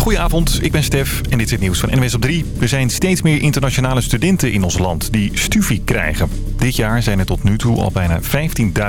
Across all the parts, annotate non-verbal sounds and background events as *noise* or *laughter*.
Goedenavond, ik ben Stef en dit is het nieuws van NWS op 3. Er zijn steeds meer internationale studenten in ons land die studie krijgen. Dit jaar zijn er tot nu toe al bijna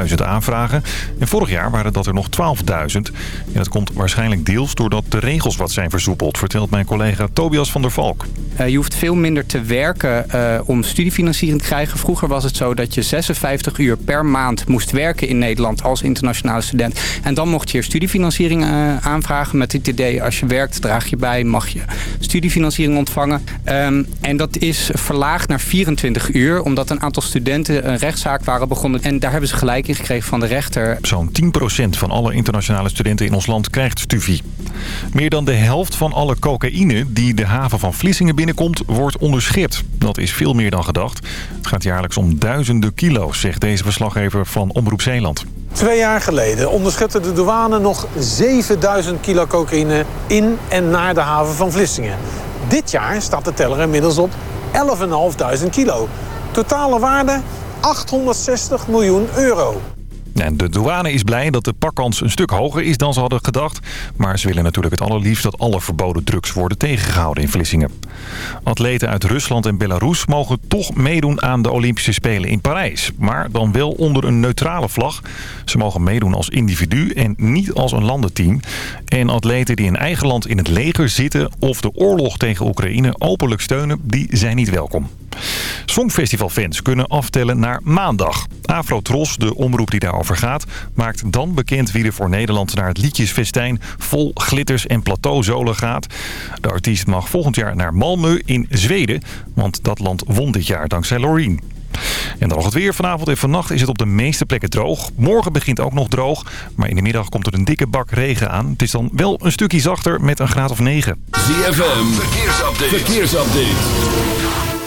15.000 aanvragen. En vorig jaar waren dat er nog 12.000. En dat komt waarschijnlijk deels doordat de regels wat zijn versoepeld... vertelt mijn collega Tobias van der Valk. Uh, je hoeft veel minder te werken uh, om studiefinanciering te krijgen. Vroeger was het zo dat je 56 uur per maand moest werken in Nederland als internationale student. En dan mocht je studiefinanciering uh, aanvragen met het idee... als je werkt, draag je bij, mag je studiefinanciering ontvangen. Um, en dat is verlaagd naar 24 uur, omdat een aantal studenten een rechtszaak waren begonnen. En daar hebben ze gelijk in gekregen van de rechter. Zo'n 10% van alle internationale studenten in ons land krijgt studie. Meer dan de helft van alle cocaïne die de haven van Vlissingen binnenkomt, wordt onderschept. Dat is veel meer dan gedacht. Het gaat jaarlijks om duizenden kilo's, zegt deze verslaggever van Omroep Zeeland. Twee jaar geleden onderschepte de douane nog 7000 kilo cocaïne in en naar de haven van Vlissingen. Dit jaar staat de teller inmiddels op 11.500 kilo. Totale waarde 860 miljoen euro. De douane is blij dat de pakkans een stuk hoger is dan ze hadden gedacht. Maar ze willen natuurlijk het allerliefst dat alle verboden drugs worden tegengehouden in Vlissingen. Atleten uit Rusland en Belarus mogen toch meedoen aan de Olympische Spelen in Parijs. Maar dan wel onder een neutrale vlag. Ze mogen meedoen als individu en niet als een landenteam. En atleten die in eigen land in het leger zitten of de oorlog tegen Oekraïne openlijk steunen, die zijn niet welkom. Songfestivalfans kunnen aftellen naar maandag. Afro-Tros, de omroep die daarover gaat, maakt dan bekend wie er voor Nederland naar het liedjesfestijn vol glitters en plateauzolen gaat. De artiest mag volgend jaar naar Malmö in Zweden, want dat land won dit jaar dankzij Loreen. En dan nog het weer. Vanavond en vannacht is het op de meeste plekken droog. Morgen begint ook nog droog. Maar in de middag komt er een dikke bak regen aan. Het is dan wel een stukje zachter met een graad of 9. ZFM, verkeersupdate. verkeersupdate.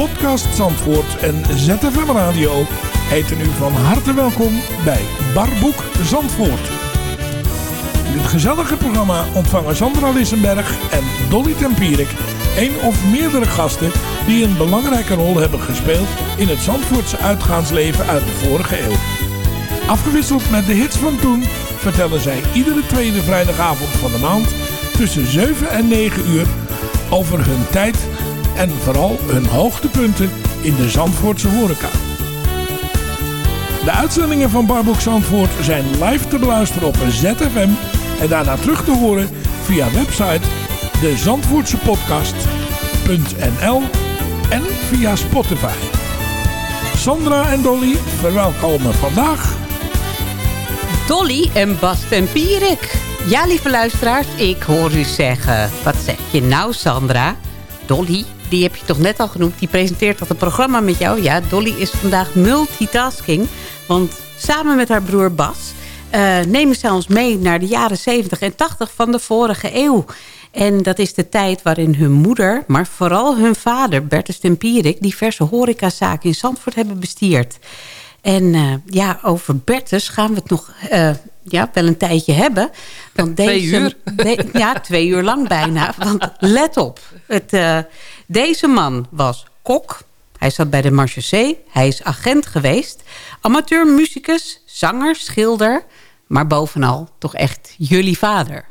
Podcast Zandvoort en ZFM Radio heten u van harte welkom bij Barboek Zandvoort. In dit gezellige programma ontvangen Sandra Lissenberg en Dolly Tempierik één of meerdere gasten die een belangrijke rol hebben gespeeld in het Zandvoortse uitgaansleven uit de vorige eeuw. Afgewisseld met de hits van toen vertellen zij iedere tweede vrijdagavond van de maand tussen 7 en 9 uur over hun tijd en vooral hun hoogtepunten in de Zandvoortse horeca. De uitzendingen van Barboek Zandvoort zijn live te beluisteren op ZFM en daarna terug te horen via website de Zandvoortse podcast.nl en via Spotify. Sandra en Dolly verwelkomen vandaag... Dolly en Bas en Pierik. Ja, lieve luisteraars, ik hoor u zeggen... Wat zeg je nou, Sandra? Dolly, die heb je toch net al genoemd. Die presenteert dat een programma met jou. Ja, Dolly is vandaag multitasking. Want samen met haar broer Bas... Uh, nemen ze ons mee naar de jaren 70 en 80 van de vorige eeuw. En dat is de tijd waarin hun moeder, maar vooral hun vader... Bertus Tempierik, diverse horecazaken in Zandvoort hebben bestierd. En uh, ja, over Bertus gaan we het nog uh, ja, wel een tijdje hebben. Want deze, twee uur? De, ja, twee uur lang bijna. *laughs* Want let op, het, uh, deze man was kok. Hij zat bij de Marchesee. Hij is agent geweest. Amateur, muzikus, zanger, schilder. Maar bovenal toch echt jullie vader.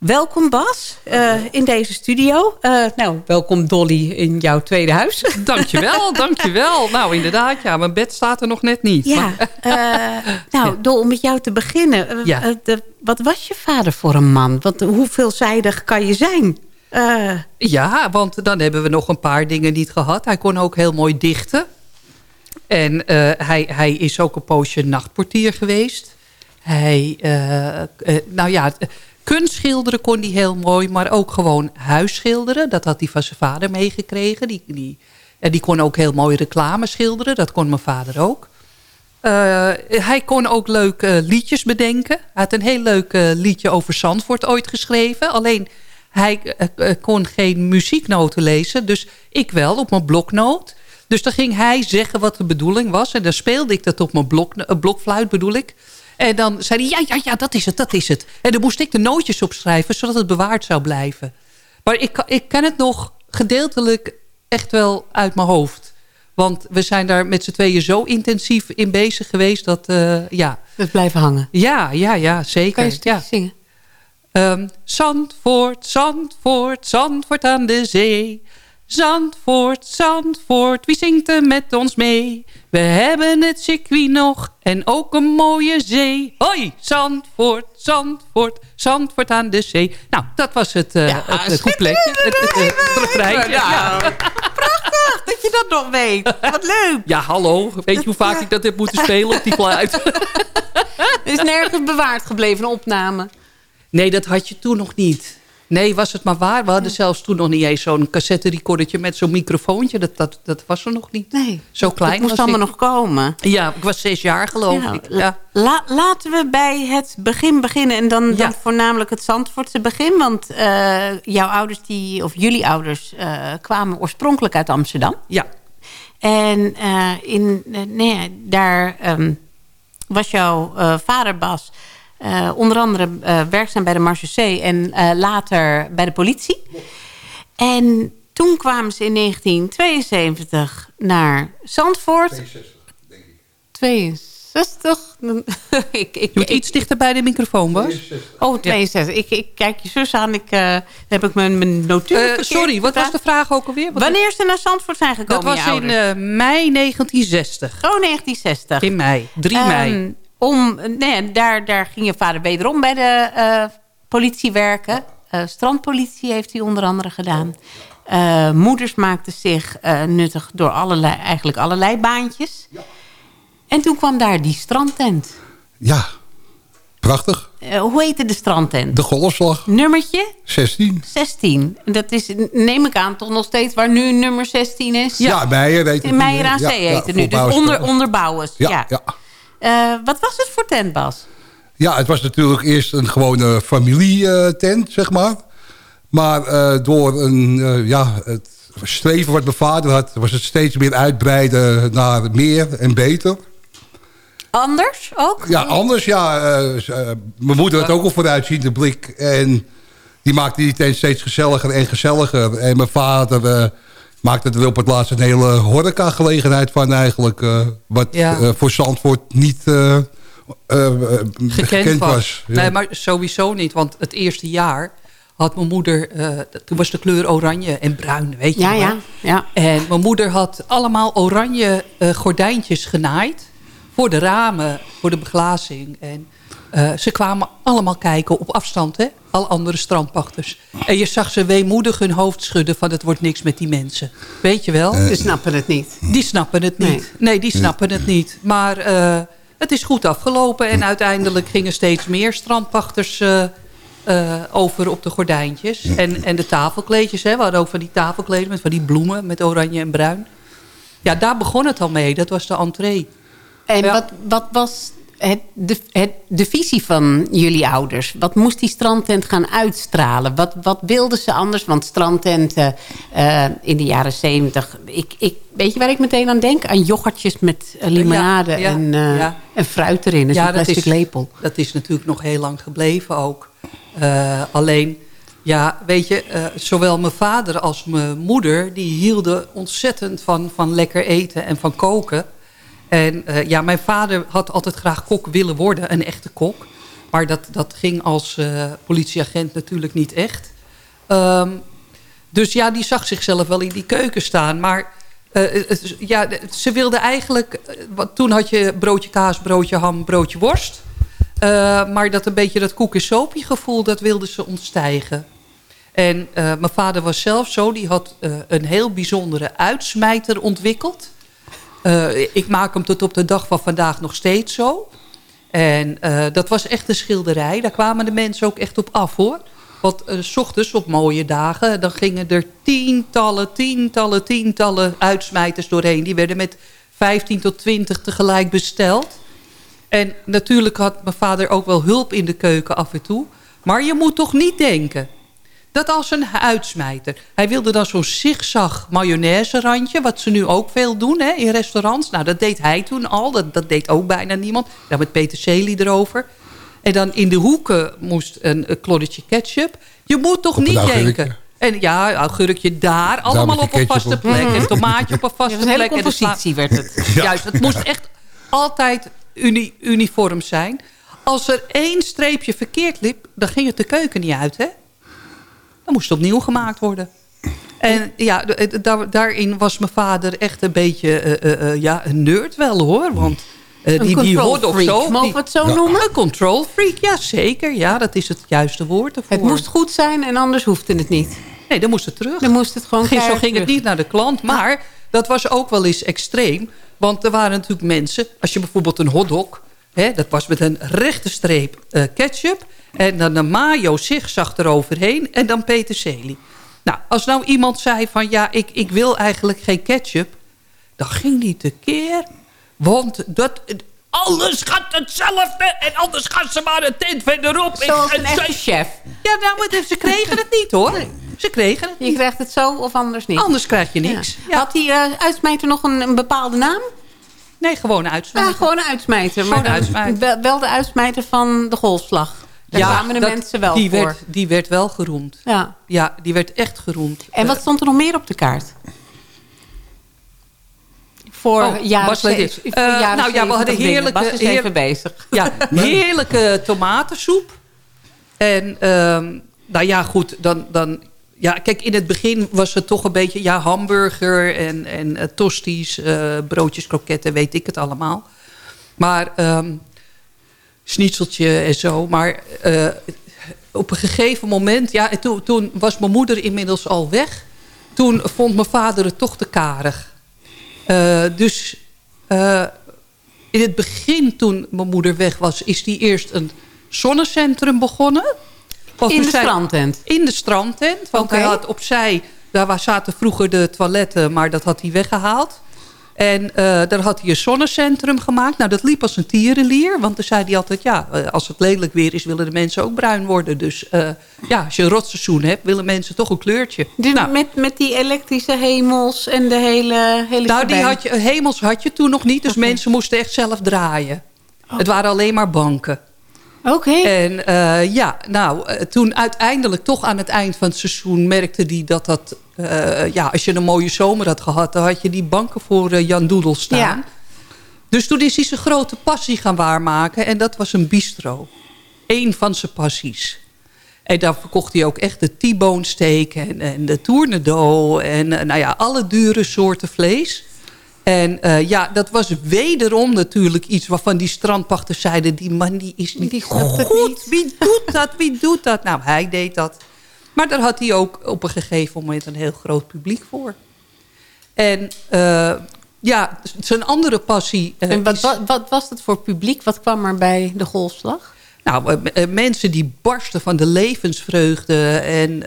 Welkom Bas uh, in deze studio. Uh, nou, welkom Dolly in jouw tweede huis. *laughs* Dankjewel, dankjewel. Nou, inderdaad, ja, mijn bed staat er nog net niet. Ja, uh, nou, Dol, om met jou te beginnen. Ja. De, wat was je vader voor een man? Want hoe veelzijdig kan je zijn? Eh, Ja, want dan hebben we nog een paar dingen niet gehad. Hij kon ook heel mooi dichten. En eh, hij, hij is ook een poosje nachtportier geweest. Hij, eh, eh, nou ja, kunst schilderen kon hij heel mooi, maar ook gewoon huisschilderen. Dat had hij van zijn vader meegekregen. Die, die, en die kon ook heel mooi reclame schilderen. Dat kon mijn vader ook. Eh, hij kon ook leuk eh, liedjes bedenken. Hij had een heel leuk eh, liedje over Zandvoort ooit geschreven. Alleen hij kon geen muzieknoten lezen. Dus ik wel op mijn bloknoot. Dus dan ging hij zeggen wat de bedoeling was. En dan speelde ik dat op mijn blok, blokfluit bedoel ik. En dan zei hij, ja, ja, ja, dat is het, dat is het. En dan moest ik de nootjes opschrijven, zodat het bewaard zou blijven. Maar ik, ik ken het nog gedeeltelijk echt wel uit mijn hoofd. Want we zijn daar met z'n tweeën zo intensief in bezig geweest... dat, eh, ja... dat blijven hangen. Ja, ja, ja, zeker. Kan je ja. zingen? Ehm, Zandvoort, Zandvoort, Zandvoort aan de zee. Zandvoort, Zandvoort, wie zingt er met ons mee? We hebben het circuit nog en ook een mooie zee. Hoi, Zandvoort, Zandvoort, Zandvoort aan de zee. Nou, dat was het, Ja, het, het coupletje. Het, het. Ja. Prachtig dat je dat nog weet. Wat leuk. ja, hallo. Weet je hoe vaak ik dat heb moeten spelen op die fluit? Het *laughs* is nergens bewaard gebleven, een opname. Nee, dat had je toen nog niet. Nee, was het maar waar. We hadden zelfs toen nog niet eens zo'n cassette-recordertje met zo'n microfoontje. Dat, dat, dat was er nog niet. Nee, Zo klein Het moest was allemaal ik. nog komen. Ja, ik was zes jaar geloof Ja, ik. Ja. la- laten we bij het begin beginnen. En dan, dan voornamelijk het Zandvoortse begin. Want eh, jouw ouders, die, of jullie ouders, eh, kwamen oorspronkelijk uit Amsterdam. ja. En eh, in, nee, daar ehm, was jouw vader Bas eh, onder andere eh, werkzaam bij de Marseillais en eh, later bij de politie. En toen kwamen ze in 1972 naar Zandvoort. 62, denk ik. 62? *laughs* ik, ik, Je moet ik- iets dichter bij de microfoon, was. Oh, 62. Ik, ik kijk je zus aan. Ik, dan heb ik mijn, mijn notulen sorry, wat was de vraag ook alweer? Wat- Wanneer ze naar Zandvoort zijn dat gekomen, was je in mei 1960. Oh, 1960. In mei. 3 Ehm, mei. Om, nee, daar, daar ging je vader wederom bij de eh, politie werken. Eh, strandpolitie heeft hij onder andere gedaan. Eh, moeders maakten zich nuttig door allerlei, eigenlijk allerlei baantjes. En toen kwam daar die strandtent. Ja, prachtig. Hoe heette de strandtent? De golfslag, Nummertje 16. 16. En Dat is, neem ik aan, toch nog steeds waar nu nummer 16 is? Ja, Meijer heet het Meijer aan Ja, Zee ja, heet het nu. Dus onder, onderbouwers. Ja, Ja. Eh, wat was het voor tent, Bas? Ja, het was natuurlijk eerst een gewone familietent, zeg maar. Maar eh, door een, eh, ja, het streven wat mijn vader had... was het steeds meer uitbreiden naar meer en beter. Anders ook? Ja, anders, ja. mijn moeder had ook een vooruitziende blik. En die maakte die tent steeds gezelliger en gezelliger. En mijn vader maakte er op het laatst een hele horeca-gelegenheid van eigenlijk. eh, wat Ja. eh, voor Zandvoort niet eh, eh, eh, gekend was. was. Ja. Nee, maar sowieso niet. Want het eerste jaar had mijn moeder... eh, toen was de kleur oranje en bruin, weet je Ja, wel. ja, ja. En mijn moeder had allemaal oranje eh, gordijntjes genaaid. Voor de ramen, voor de beglazing. En eh, ze kwamen allemaal kijken op afstand, hè? Alle andere strandpachters. En je zag ze weemoedig hun hoofd schudden van... het wordt niks met die mensen. Weet je wel? Ze snappen het niet. Die snappen het Nee. niet. Nee, die snappen het niet. Maar eh, het is goed afgelopen. En uiteindelijk gingen steeds meer strandpachters eh, eh, over op de gordijntjes. En, en de tafelkleedjes. Hè. We hadden ook van die tafelkleden met van die bloemen met oranje en bruin. Ja, daar begon het al mee. Dat was de entree. En Ja. wat, wat was het, de, het, de visie van jullie ouders? Wat moest die strandtent gaan uitstralen? Wat, wat wilden ze anders? Want strandtenten eh, in de jaren zeventig... Ik, ik, weet je waar ik meteen aan denk? Aan yoghurtjes met eh, limonade Ja, ja, en, ja. en fruit erin. Dus Ja, een dat plastic is- lepel. Dat is natuurlijk nog heel lang gebleven ook. Alleen, ja, weet je, zowel mijn vader als mijn moeder... die hielden ontzettend van, van lekker eten en van koken. En eh, ja, mijn vader had altijd graag kok willen worden, een echte kok. Maar dat, dat ging als eh, politieagent natuurlijk niet echt. Ehm, dus ja, die zag zichzelf wel in die keuken staan. Maar eh, ja, ze wilde eigenlijk... toen had je broodje kaas, broodje ham, broodje worst. Maar dat een beetje dat koek- en soapje gevoel, dat wilde ze ontstijgen. En mijn vader was zelf zo, die had een heel bijzondere uitsmijter ontwikkeld. Uh, ik maak hem tot op de dag van vandaag nog steeds zo. En dat was echt een schilderij. Daar kwamen de mensen ook echt op af hoor. Want s ochtends op mooie dagen, dan gingen er tientallen, tientallen, tientallen uitsmijters doorheen. Die werden met 15 tot 20 tegelijk besteld. En natuurlijk had mijn vader ook wel hulp in de keuken af en toe. Maar je moet toch niet denken dat als een uitsmijter... Hij wilde dan zo'n zigzag mayonaise randje... wat ze nu ook veel doen hè, in restaurants. Nou, dat deed hij toen al. Dat, dat deed ook bijna niemand. Dan met peterselie erover. En dan in de hoeken moest een, een kloddertje ketchup. Je moet toch niet denken... En ja, augurkje daar, allemaal op een vaste plek. En tomaatje op een vaste plek. Een hele compositie werd het. Juist, het moest echt altijd uni uniform zijn. Als er één streepje verkeerd liep, dan ging het de keuken niet uit, hè? Dan moest het opnieuw gemaakt worden. En ja, daar, daarin was mijn vader echt een beetje uh, uh, ja, een nerd wel, hoor. Want uh, die, die hoorde of zo. Mogen we het zo noemen? Een control freak, ja zeker. Ja, dat is het juiste woord ervoor. Het moest goed zijn en anders hoefde het niet. Nee, dan moest het terug. Dan moest het gewoon *laughs* Zo ging terug. het niet naar de klant. Maar dat was ook wel eens extreem. Want er waren natuurlijk mensen... Als je bijvoorbeeld een hotdog... Hè, dat was met een rechte streep uh, ketchup... en dan een mayo zigzag eroverheen... en dan peterselie. Nou, als nou iemand zei van... ja, ik, ik wil eigenlijk geen ketchup... dan ging die tekeer. Want dat, alles gaat hetzelfde en anders gaan ze maar een tent verderop. Zoals een echte chef. Ja, nou, maar ze kregen het niet hoor. Nee. Ze kregen het niet. Je krijgt het zo of anders niet. Anders krijg je niks. Ja. Had die uh, uitsmijter nog een, een, bepaalde naam? Nee, gewoon een uitsmijter. Ja, gewoon een uitsmijter. Gewoon. Wel de uitsmijter van de golfslag. Daar ja, kwamen de dat, mensen wel die voor. Werd, die werd wel geroemd. Ja. ja, die werd echt geroemd. En wat stond er nog meer op de kaart? voor oh, jaren, uh, jaren Nou ja, we hadden heerlijke... Bas is even bezig. Ja, *laughs* heerlijke tomatensoep. En uh, nou ja, goed, dan, dan... Ja, kijk, in het begin was het toch een beetje... Ja, hamburger en, en uh, tosties, uh, broodjes, kroketten, weet ik het allemaal. Maar um, schnitzeltje en zo. Maar uh, op een gegeven moment... Ja, toen, toen was mijn moeder inmiddels al weg. Toen vond mijn vader het toch te karig. Dus in het begin, toen mijn moeder weg was... is die eerst een zonnecentrum begonnen. In de strandtent? In de strandtent. Want okay. hij had opzij... Daar zaten vroeger de toiletten, maar dat had hij weggehaald. En uh, daar had hij een zonnecentrum gemaakt. Nou, dat liep als een tierenlier. Want dan zei hij altijd, ja, als het lelijk weer is... willen de mensen ook bruin worden. Dus uh, ja, als je een rotseizoen hebt... willen mensen toch een kleurtje. Dus nou, met, met die elektrische hemels en de hele, hele Nou, die had je, hemels had je toen nog niet. Dus okay. mensen moesten echt zelf draaien. Oh. Het waren alleen maar banken. Oké. Okay. En uh, ja, nou, toen uiteindelijk toch aan het eind van het seizoen... merkte hij dat dat uh, ja, als je een mooie zomer had gehad... dan had je die banken voor uh, Jan Doedel staan. Ja. Dus toen is hij zijn grote passie gaan waarmaken. En dat was een bistro. Eén van zijn passies. En daar verkocht hij ook echt de T-bone steak en, en de tournedo... en nou ja, alle dure soorten vlees. En uh, ja, dat was wederom natuurlijk iets waarvan die strandpachters zeiden... die man die is niet die goed, wie doet dat, wie doet dat? Nou, hij deed dat. Maar daar had hij ook op een gegeven moment een heel groot publiek voor. En uh, ja, zijn andere passie... Uh, en wat, wat, wat, was dat voor publiek? Wat kwam er bij de golfslag? Nou, uh, mensen die barsten van de levensvreugde en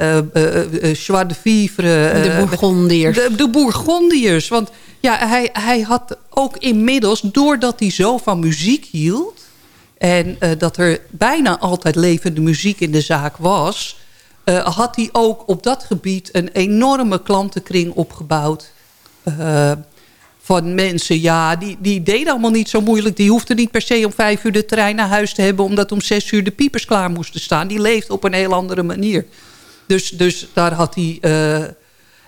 joie de vivre. de Bourgondiërs. De, de Bourgondiërs. Want ja, hij, hij had ook inmiddels, doordat hij zo van muziek hield... en dat er bijna altijd levende muziek in de zaak was... Uh, had hij ook op dat gebied een enorme klantenkring opgebouwd. Uh, van mensen, ja, die, die deden allemaal niet zo moeilijk. Die hoefden niet per se om vijf uur de trein naar huis te hebben... omdat om zes uur de piepers klaar moesten staan. Die leefden op een heel andere manier. Dus, dus daar had hij... Uh,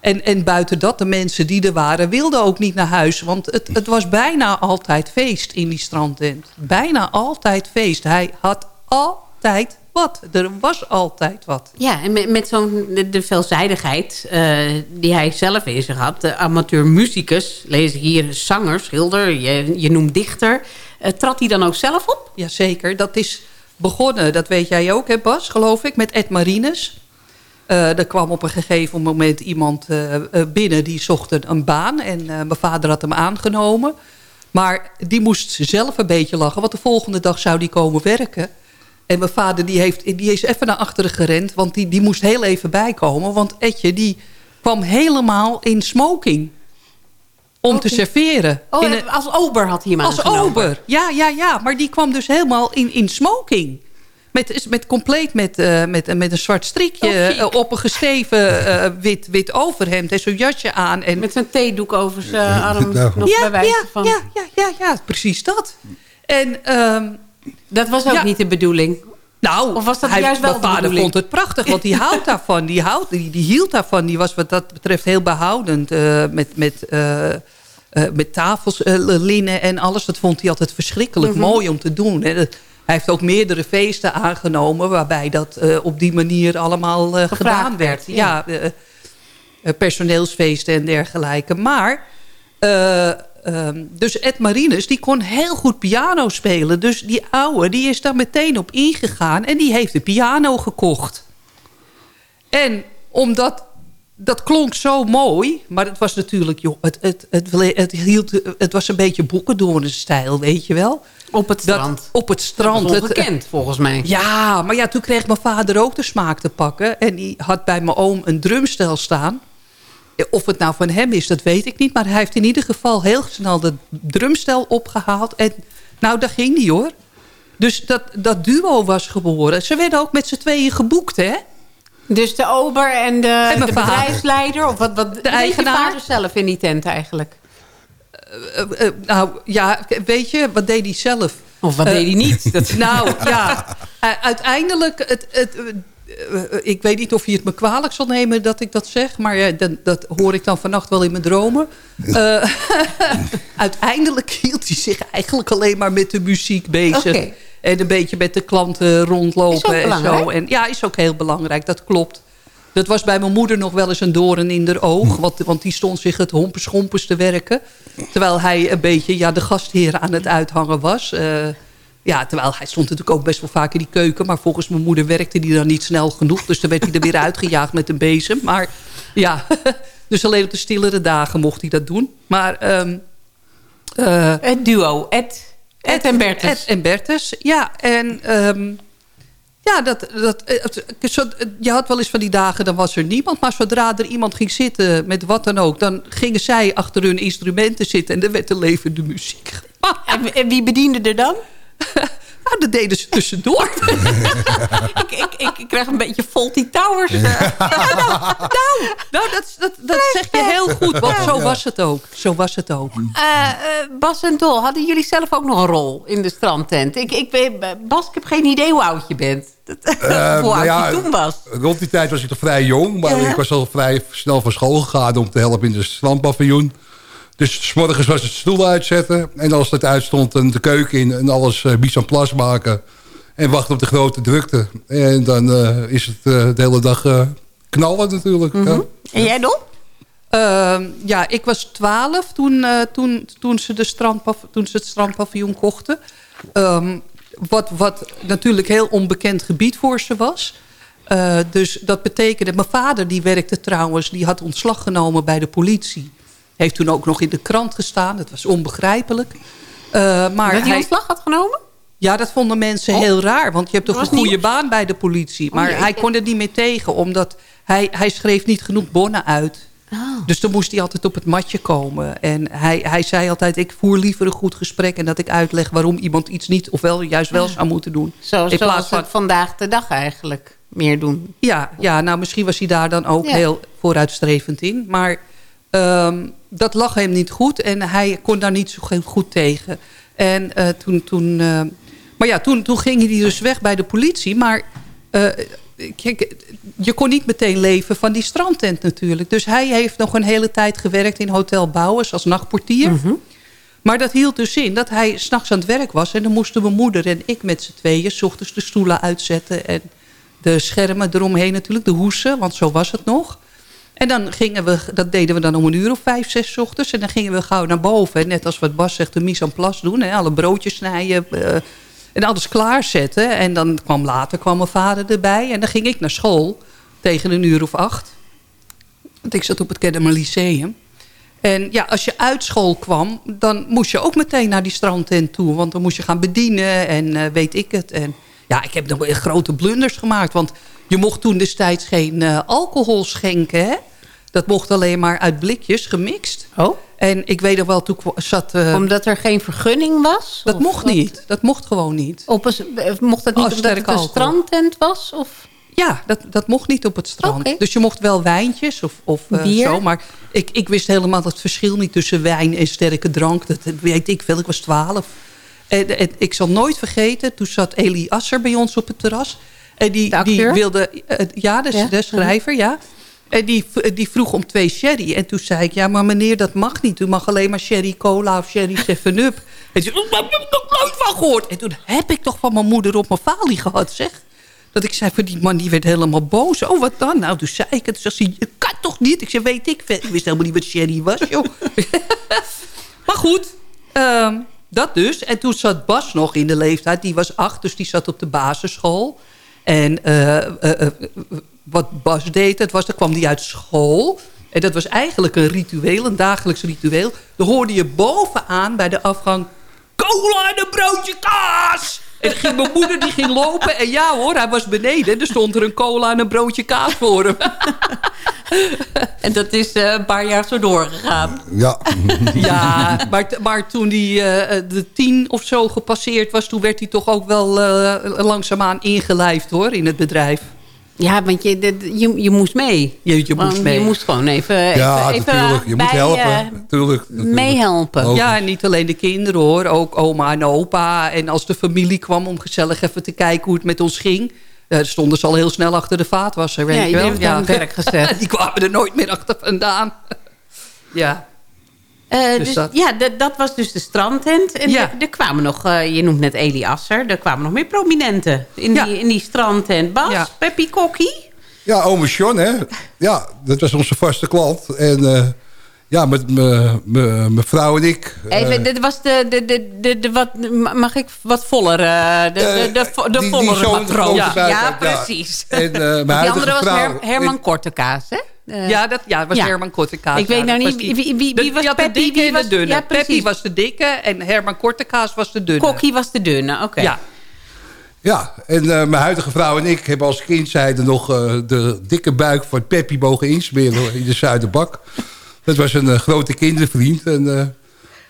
en, en buiten dat, de mensen die er waren, wilden ook niet naar huis. Want het, het was bijna altijd feest in die strandtent. Bijna altijd feest. Hij had altijd wat. Er was altijd wat. Ja, en met, met zo'n de, de, veelzijdigheid uh, die hij zelf in zich had. De amateur-muzikus, lees ik hier, zanger, schilder, je, je noemt dichter. Uh, trad hij dan ook zelf op? Jazeker, dat is begonnen, dat weet jij ook hè Bas, geloof ik, met Ed Marines. Uh, er kwam op een gegeven moment iemand binnen die zocht een, een baan. En mijn vader had hem aangenomen. Maar die moest zelf een beetje lachen. Want de volgende dag zou die komen werken. En mijn vader die heeft, die is even naar achteren gerend. Want die, die moest heel even bijkomen. Want Etje die kwam helemaal in smoking. Om te serveren. Oh, als ober had hij hem Als ober, ja, ja, ja. Maar die kwam dus helemaal in, in smoking. Met, met compleet met, uh, met, met een zwart strikje uh, op een gesteven uh, wit, wit overhemd. En zo'n jasje aan. En... Met zijn theedoek over zijn arm. Nog ja, bij ja, van. ja, ja, ja, ja, precies dat. En, um, dat was ook ja. niet de bedoeling. Nou, of was dat hij, juist wel mijn vader vond het prachtig, want die houdt daarvan. Die, houdt, die, die hield daarvan. Die was wat dat betreft heel behoudend met... met uh, met tafels, linnen en alles. Dat vond hij altijd verschrikkelijk mm -hmm. mooi om te doen. Hè. Hij heeft ook meerdere feesten aangenomen... waarbij dat op die manier allemaal gedaan werd. Ja, ja personeelsfeesten en dergelijke. Maar... Um, dus Ed Marinus, die kon heel goed piano spelen. Dus die ouwe, die is daar meteen op ingegaan... en die heeft de piano gekocht. En omdat dat klonk zo mooi, maar het was natuurlijk... Joh, het, het, het, het, hield, het was een beetje boekendoornenstijl, weet je wel. Op het strand. Dat, op het strand. Dat bekend, volgens mij. Ja, maar ja, toen kreeg mijn vader ook de smaak te pakken. En die had bij mijn oom een drumstel staan. Of het nou van hem is, dat weet ik niet. Maar hij heeft in ieder geval heel snel de drumstel opgehaald. En nou, daar ging die hoor. Dus dat, dat duo was geboren. Ze werden ook met z'n tweeën geboekt, hè? Dus de ober en de, en de bedrijfsleider? Of wat, wat de eigenaar? vader zelf in die tent eigenlijk? Uh, uh, uh, nou, ja, weet je, wat deed hij zelf? Of wat deed hij niet? Dat... *laughs* nou, ja, uiteindelijk... Het, het, ik weet niet of je het me kwalijk zal nemen dat ik dat zeg. Maar ja, dat, dat hoor ik dan vannacht wel in mijn dromen. *laughs* uiteindelijk hield hij zich eigenlijk alleen maar met de muziek bezig. Okay. En een beetje met de klanten rondlopen en zo. En, ja, is ook heel belangrijk, dat klopt. Dat was bij mijn moeder nog wel eens een doorn in haar oog. Want, want die stond zich het hompenschompers te werken. Terwijl hij een beetje ja, de gastheer aan het uithangen was. Uh, ja, terwijl hij stond natuurlijk ook best wel vaak in die keuken. Maar volgens mijn moeder werkte hij dan niet snel genoeg. Dus dan werd hij er weer uitgejaagd met een bezem. Maar ja, *laughs* dus alleen op de stillere dagen mocht hij dat doen. Maar... Um, uh, het duo, Ed Ed en Bertus. Ed en Bertus, ja. En um, ja, dat, dat, je had wel eens van die dagen, dan was er niemand. Maar zodra er iemand ging zitten met wat dan ook... dan gingen zij achter hun instrumenten zitten... en er werd de levende muziek gemaakt. En wie bediende er dan? Nou, dat deden ze tussendoor. *laughs* ik, ik, ik, ik, krijg een beetje Faulty Towers. Ja, *laughs* nou, nou, nou, dat, dat, dat zeg je heel goed. Want zo was het ook. Zo was het ook. Uh, uh, Bas en Dol, hadden jullie zelf ook nog een rol in de strandtent? Ik, ik weet, Bas, ik heb geen idee hoe oud je bent. Uh, *laughs* hoe oud ja, je toen was. Rond die tijd was ik toch vrij jong. Maar ik was al vrij snel van school gegaan om te helpen in de strandpaviljoen. Dus s morgens was het stoel uitzetten. En als het uitstond, de keuken in en alles uh, mise en place maken. En wachten op de grote drukte. En dan uh, is het uh, de hele dag knallen natuurlijk. Mm -hmm. ja. En jij Dol? Uh, ja, ik was twaalf toen, toen, toen, ze de strandpaf, toen ze het strandpaviljoen kochten. Um, wat, wat natuurlijk heel onbekend gebied voor ze was. dus dat betekende... Mijn vader die werkte trouwens, die had ontslag genomen bij de politie. Heeft toen ook nog in de krant gestaan. Dat was onbegrijpelijk. Uh, maar dat hij ontslag had genomen? Ja, dat vonden mensen oh. heel raar. Want je hebt toch een goede baan bij de politie. Maar oh, hij kon er niet meer tegen. Omdat hij, hij schreef niet genoeg bonnen uit. Oh. Dus dan moest hij altijd op het matje komen. En hij, hij zei altijd, ik voer liever een goed gesprek... en dat ik uitleg waarom iemand iets niet... of wel juist wel zou moeten doen. Zo, in zoals van... vandaag de dag eigenlijk meer doen. Ja, ja, nou misschien was hij daar dan ook ja. heel vooruitstrevend in. Maar... Um, dat lag hem niet goed en hij kon daar niet zo goed tegen. En uh, toen, toen, uh, maar ja, toen, toen ging hij dus weg bij de politie. Maar uh, kijk, je kon niet meteen leven van die strandtent natuurlijk. Dus hij heeft nog een hele tijd gewerkt in Hotel Bouwers als nachtportier. Mm -hmm. Maar dat hield dus in dat hij s'nachts aan het werk was. En dan moesten mijn moeder en ik met z'n tweeën... s ochtends de stoelen uitzetten en de schermen eromheen natuurlijk. De hoesen, want zo was het nog. En dan gingen we, dat deden we dan om een uur of vijf, zes ochtends. En dan gingen we gauw naar boven. Net als wat Bas zegt, de mise en place doen. Hè, alle broodjes snijden. Uh, en alles klaarzetten. En dan kwam later kwam mijn vader erbij. En dan ging ik naar school. tegen een uur of acht. Want ik zat op het Kennemer Lyceum. En ja, als je uit school kwam, dan moest je ook meteen naar die strandtent toe. Want dan moest je gaan bedienen en eh, weet ik het. En ja, ik heb nog grote blunders gemaakt. Want je mocht toen destijds geen uh, alcohol schenken, hè? Dat mocht alleen maar uit blikjes, gemixt. Oh. En ik weet nog wel, toen zat... Uh, omdat er geen vergunning was? Dat mocht niet. Dat mocht gewoon niet. Op een, mocht dat niet oh, omdat het een strandtent was? Of? Ja, dat, dat mocht niet op het strand. Okay. Dus je mocht wel wijntjes of, of uh, zo. Maar ik, ik wist helemaal het verschil niet tussen wijn en sterke drank. Dat weet ik veel. Ik was twaalf. En, en, ik zal nooit vergeten, toen zat Elie Asser bij ons op het terras. En die, die wilde... Ja, de, ja, de schrijver, ja. En die, die vroeg om twee sherry. En toen zei ik, ja, maar meneer, dat mag niet. U mag alleen maar sherry cola of sherry 7-up. En toen zei, daar heb ik nog nooit van gehoord. En toen heb ik toch van mijn moeder op mijn falie gehad, zeg. Dat ik zei, voor die man die werd helemaal boos. Oh, wat dan? Nou, toen zei ik het. Toen zei hij, kan toch niet? Ik zei, weet ik Ik wist helemaal niet wat sherry was, joh. *laughs* maar goed, um, dat dus. En toen zat Bas nog in de leeftijd. Die was acht, dus die zat op de basisschool. En uh, uh, uh, wat Bas deed, het was, dan kwam hij uit school. En dat was eigenlijk een ritueel, een dagelijks ritueel. Dan hoorde je bovenaan bij de afgang... Cola en een broodje kaas! En ging mijn moeder die ging lopen. En ja hoor, hij was beneden. En er stond er een cola en een broodje kaas voor hem. *laughs* En dat is uh, een paar jaar zo doorgegaan. Ja. *laughs* ja, maar, maar toen hij uh, de tien of zo gepasseerd was... toen werd hij toch ook wel uh, langzaamaan ingelijfd hoor, in het bedrijf. Ja, want je, je, je moest mee. Je, je moest mee. Je moest gewoon even, ja, even, natuurlijk. Je bij, moet helpen. Uh, natuurlijk, natuurlijk. Meehelpen. Ja, en niet alleen de kinderen hoor. Ook oma en opa. En als de familie kwam om gezellig even te kijken hoe het met ons ging... Uh, stonden ze al heel snel achter de vaatwasser, weet ja, je wel. Ja, werk gezet. *laughs* Die kwamen er nooit meer achter vandaan. *laughs* ja. Uh, dus, dus dat. Ja, dat was dus de strandtent. En ja. er kwamen nog, uh, je noemt net Eli Asser... er kwamen nog meer prominenten in, Ja. die, in die strandtent. Bas, Ja. Peppy Kokkie. Ja, ome John, hè. Ja, dat was onze vaste klant. En eh, ja, met me- me- mijn vrouw en ik... eh, Even, dit was de, de, de, de, de wat, mag ik wat voller, eh, de, de, de, vo- de die- die vollere matroon. grote Ja, ja, precies. En, eh, mijn die huidige andere was vrouw- Her- Herman Kortekaas, hè? Eh, Ja, dat ja, was ja. Herman Kortekaas. Ik weet ja, nou niet, was die- wie- wie- de- wie was Peppy, de wie en de was- dunne. ja. Peppy was de dikke en Herman Kortekaas was de dunne. Kokkie was de dunne, oké. Ja. Ja, en eh, mijn huidige vrouw en ik hebben als kind zeiden nog eh, de dikke buik van Peppy mogen insmeren in de Zuiderbak. Dat was een eh, grote kindervriend. En, eh,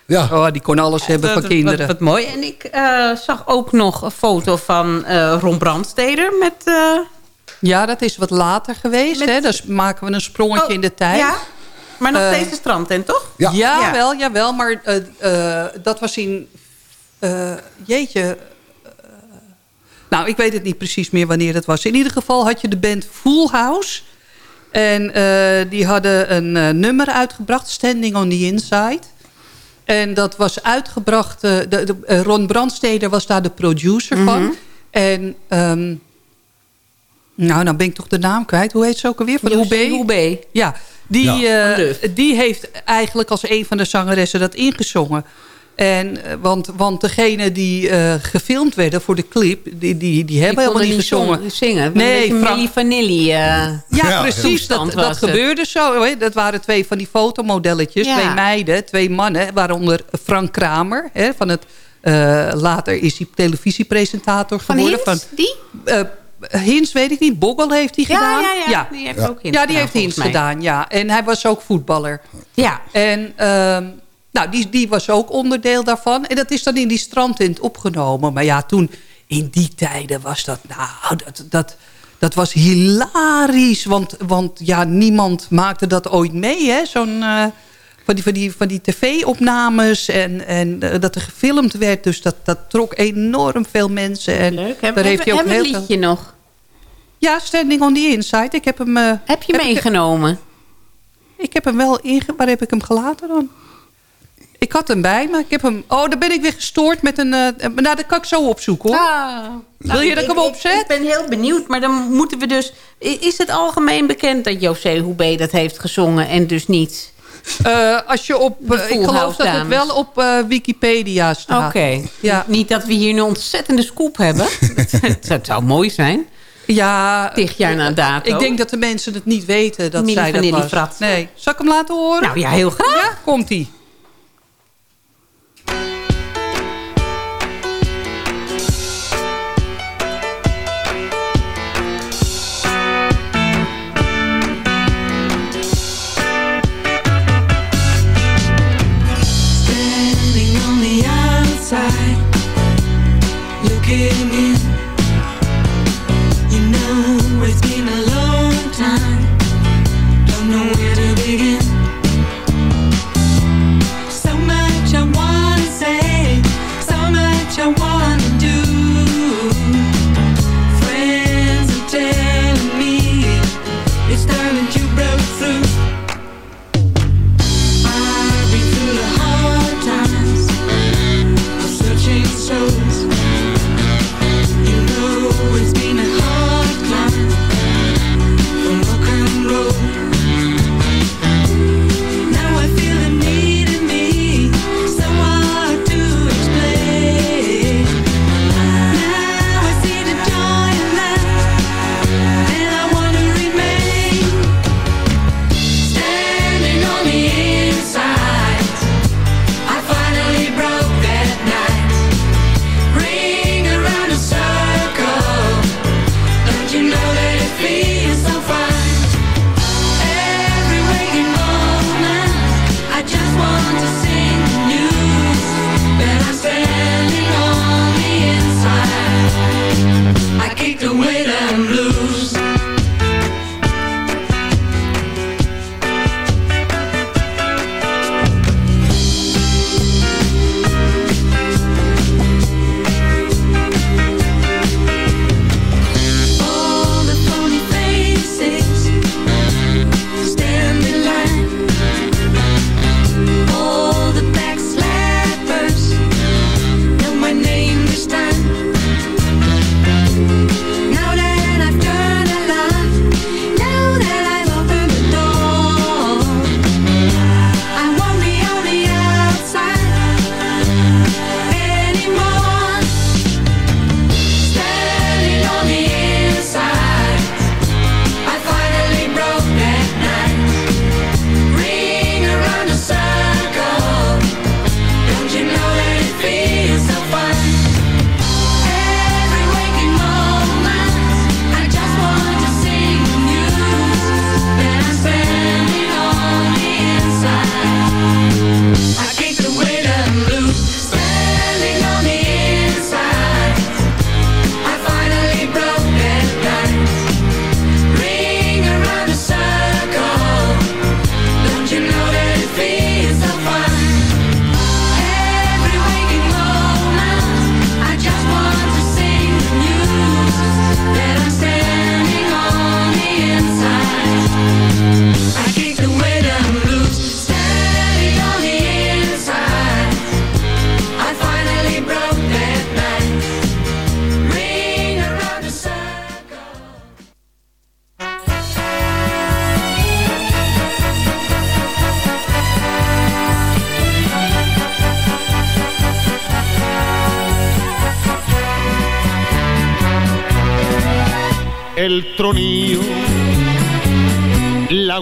ja. Oh, die kon alles hebben van kinderen. Wat, wat mooi. En ik eh, zag ook nog een foto van eh Ron Brandsteder met... eh, Ja, dat is wat later geweest. Met- Hè? Dus maken we een sprongetje Oh, in de tijd. Ja, maar nog steeds de strandtent, toch? Ja. Ja, Ja. wel, jawel. Maar eh, eh, dat was in... eh, jeetje... nou, ik weet het niet precies meer wanneer dat was. In ieder geval had je de band Full House. En eh, die hadden een eh, nummer uitgebracht. Standing on the Inside. En dat was uitgebracht... eh, de, de, Ron Brandsteder was daar de producer van. En... ehm, nou, dan ben ik toch de naam kwijt. Hoe heet ze ook alweer? Van Hoebe? Hoebe. Ja, die, Ja. eh, die heeft eigenlijk als een van de zangeressen dat ingezongen. En, eh, want, want degene die eh, gefilmd werden voor de clip, die, die, die hebben Die helemaal niet gezongen. zong- zingen. Nee, Nee, Frank- Vanilli. eh, Ja, Ja, precies. Dat, dat het. gebeurde zo. Hè. Dat waren twee van die fotomodelletjes. Ja. Twee meiden, twee mannen. Waaronder Frank Kramer. Hè, van het, eh, later is hij televisiepresentator van geworden. Hins, die? eh, Hins weet ik niet. Boggel heeft hij Ja, gedaan. ja, ja, Die heeft ook Hins Ja, die gedaan, heeft Hins gedaan. Ja. En hij was ook voetballer. Ja. En ehm, nou, die, die was ook onderdeel daarvan. En dat is dan in die strandtent opgenomen. Maar ja, toen, in die tijden was dat... Nou, dat, dat, dat was hilarisch. Want, want ja, niemand maakte dat ooit mee, hè. Zo'n... eh, van die, van die, van die tv-opnames en, en eh, dat er gefilmd werd. Dus dat, dat trok enorm veel mensen. En Leuk. daar heeft hij ook heel het liedje nog? Ja, Standing on the Inside. Ik heb hem... eh, Heb je heb ik- meegenomen? ik heb hem wel inge... Waar heb ik hem gelaten dan? Ik had hem bij maar Ik heb hem... Oh, dan ben ik weer gestoord met een... Uh, nou, dat kan ik zo opzoeken, hoor. Ah, Wil nou, je dat ik hem opzet? Ik, ben heel benieuwd, maar dan moeten we dus... Is het algemeen bekend dat José Hoebe dat heeft gezongen en dus niet... Eh, als je op, ik geloof dat het wel op Wikipedia staat. Oké, ja. niet dat we hier een ontzettende scoop hebben. *laughs* dat, zou mooi zijn. Ja. Tig jaar na dato. Ik denk dat de mensen het niet weten dat zij dat was. Nee. Zal ik hem laten horen? Nou ja, heel graag. Komt-ie.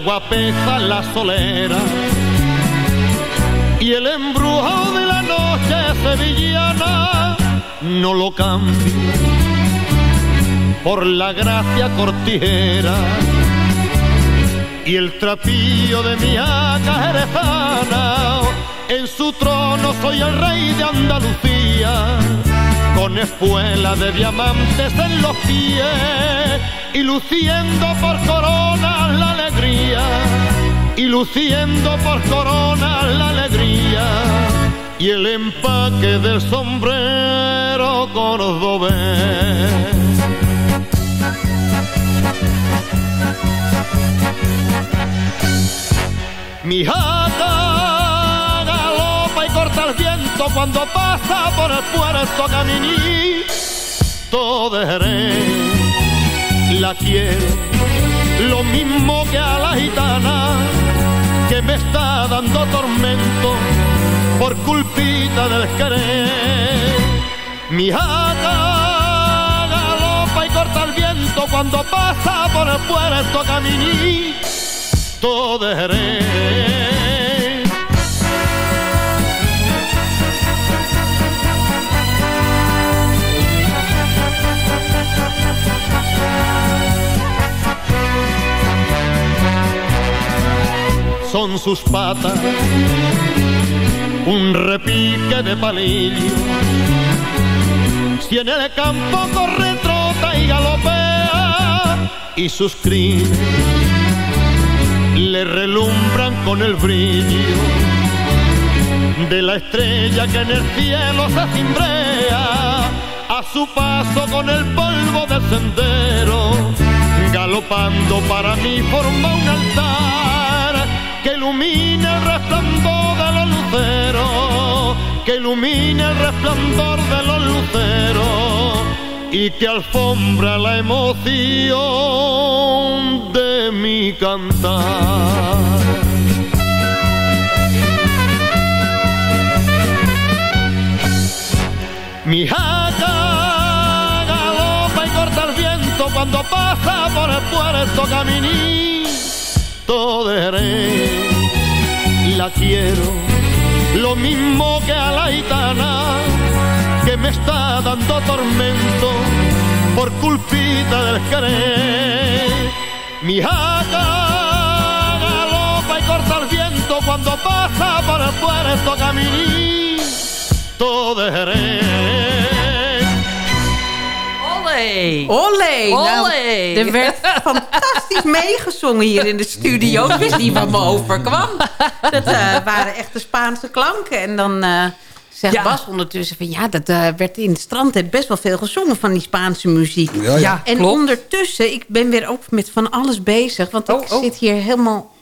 guapesa la solera. Y el embrujo de la noche sevillana no lo cambio por la gracia cortijera. Y el trapillo de mi haca jerezana en su trono soy el rey de Andalucía con espuela de diamantes en los pies y luciendo por corona la alegría, y luciendo por corona la alegría y el empaque del sombrero cordobés. Mi jata y corta el viento cuando pasa por el puerto caminito de Jerez. La quiero, lo mismo que a la gitana que me está dando tormento por culpita del querer. Mi jata galopa y corta el viento cuando pasa por el puerto caminito de Jerez. Sus patas un repique de palillo. Si en el campo corre, trota y galopea, y sus crines le relumbran con el brillo de la estrella que en el cielo se cimbrea a su paso con el polvo del sendero, galopando para mí forma un altar que ilumina el resplandor de los luceros, que ilumina el resplandor de los luceros y que alfombra la emoción de mi cantar. Mi jaca galopa y corta el viento cuando pasa por el puerto caminito de Jerez. La quiero lo mismo que a la gitana que me está dando tormento por culpita del querer. Mi jaca galopa y corta el viento cuando pasa por el puerto caminito de Jerez. Olé. Olé. Nou, Olé. er werd fantastisch *laughs* meegezongen hier in de studio. Ik wist niet wat me *laughs* overkwam. Dat eh, waren echte Spaanse klanken. En dan eh, zegt Ja. Bas ondertussen van... ja, dat eh, werd in het strand best wel veel gezongen van die Spaanse muziek. Ja, ja. Ja, en klopt. ondertussen, ik ben weer ook met van alles bezig. Want ik Oh, oh. zit hier helemaal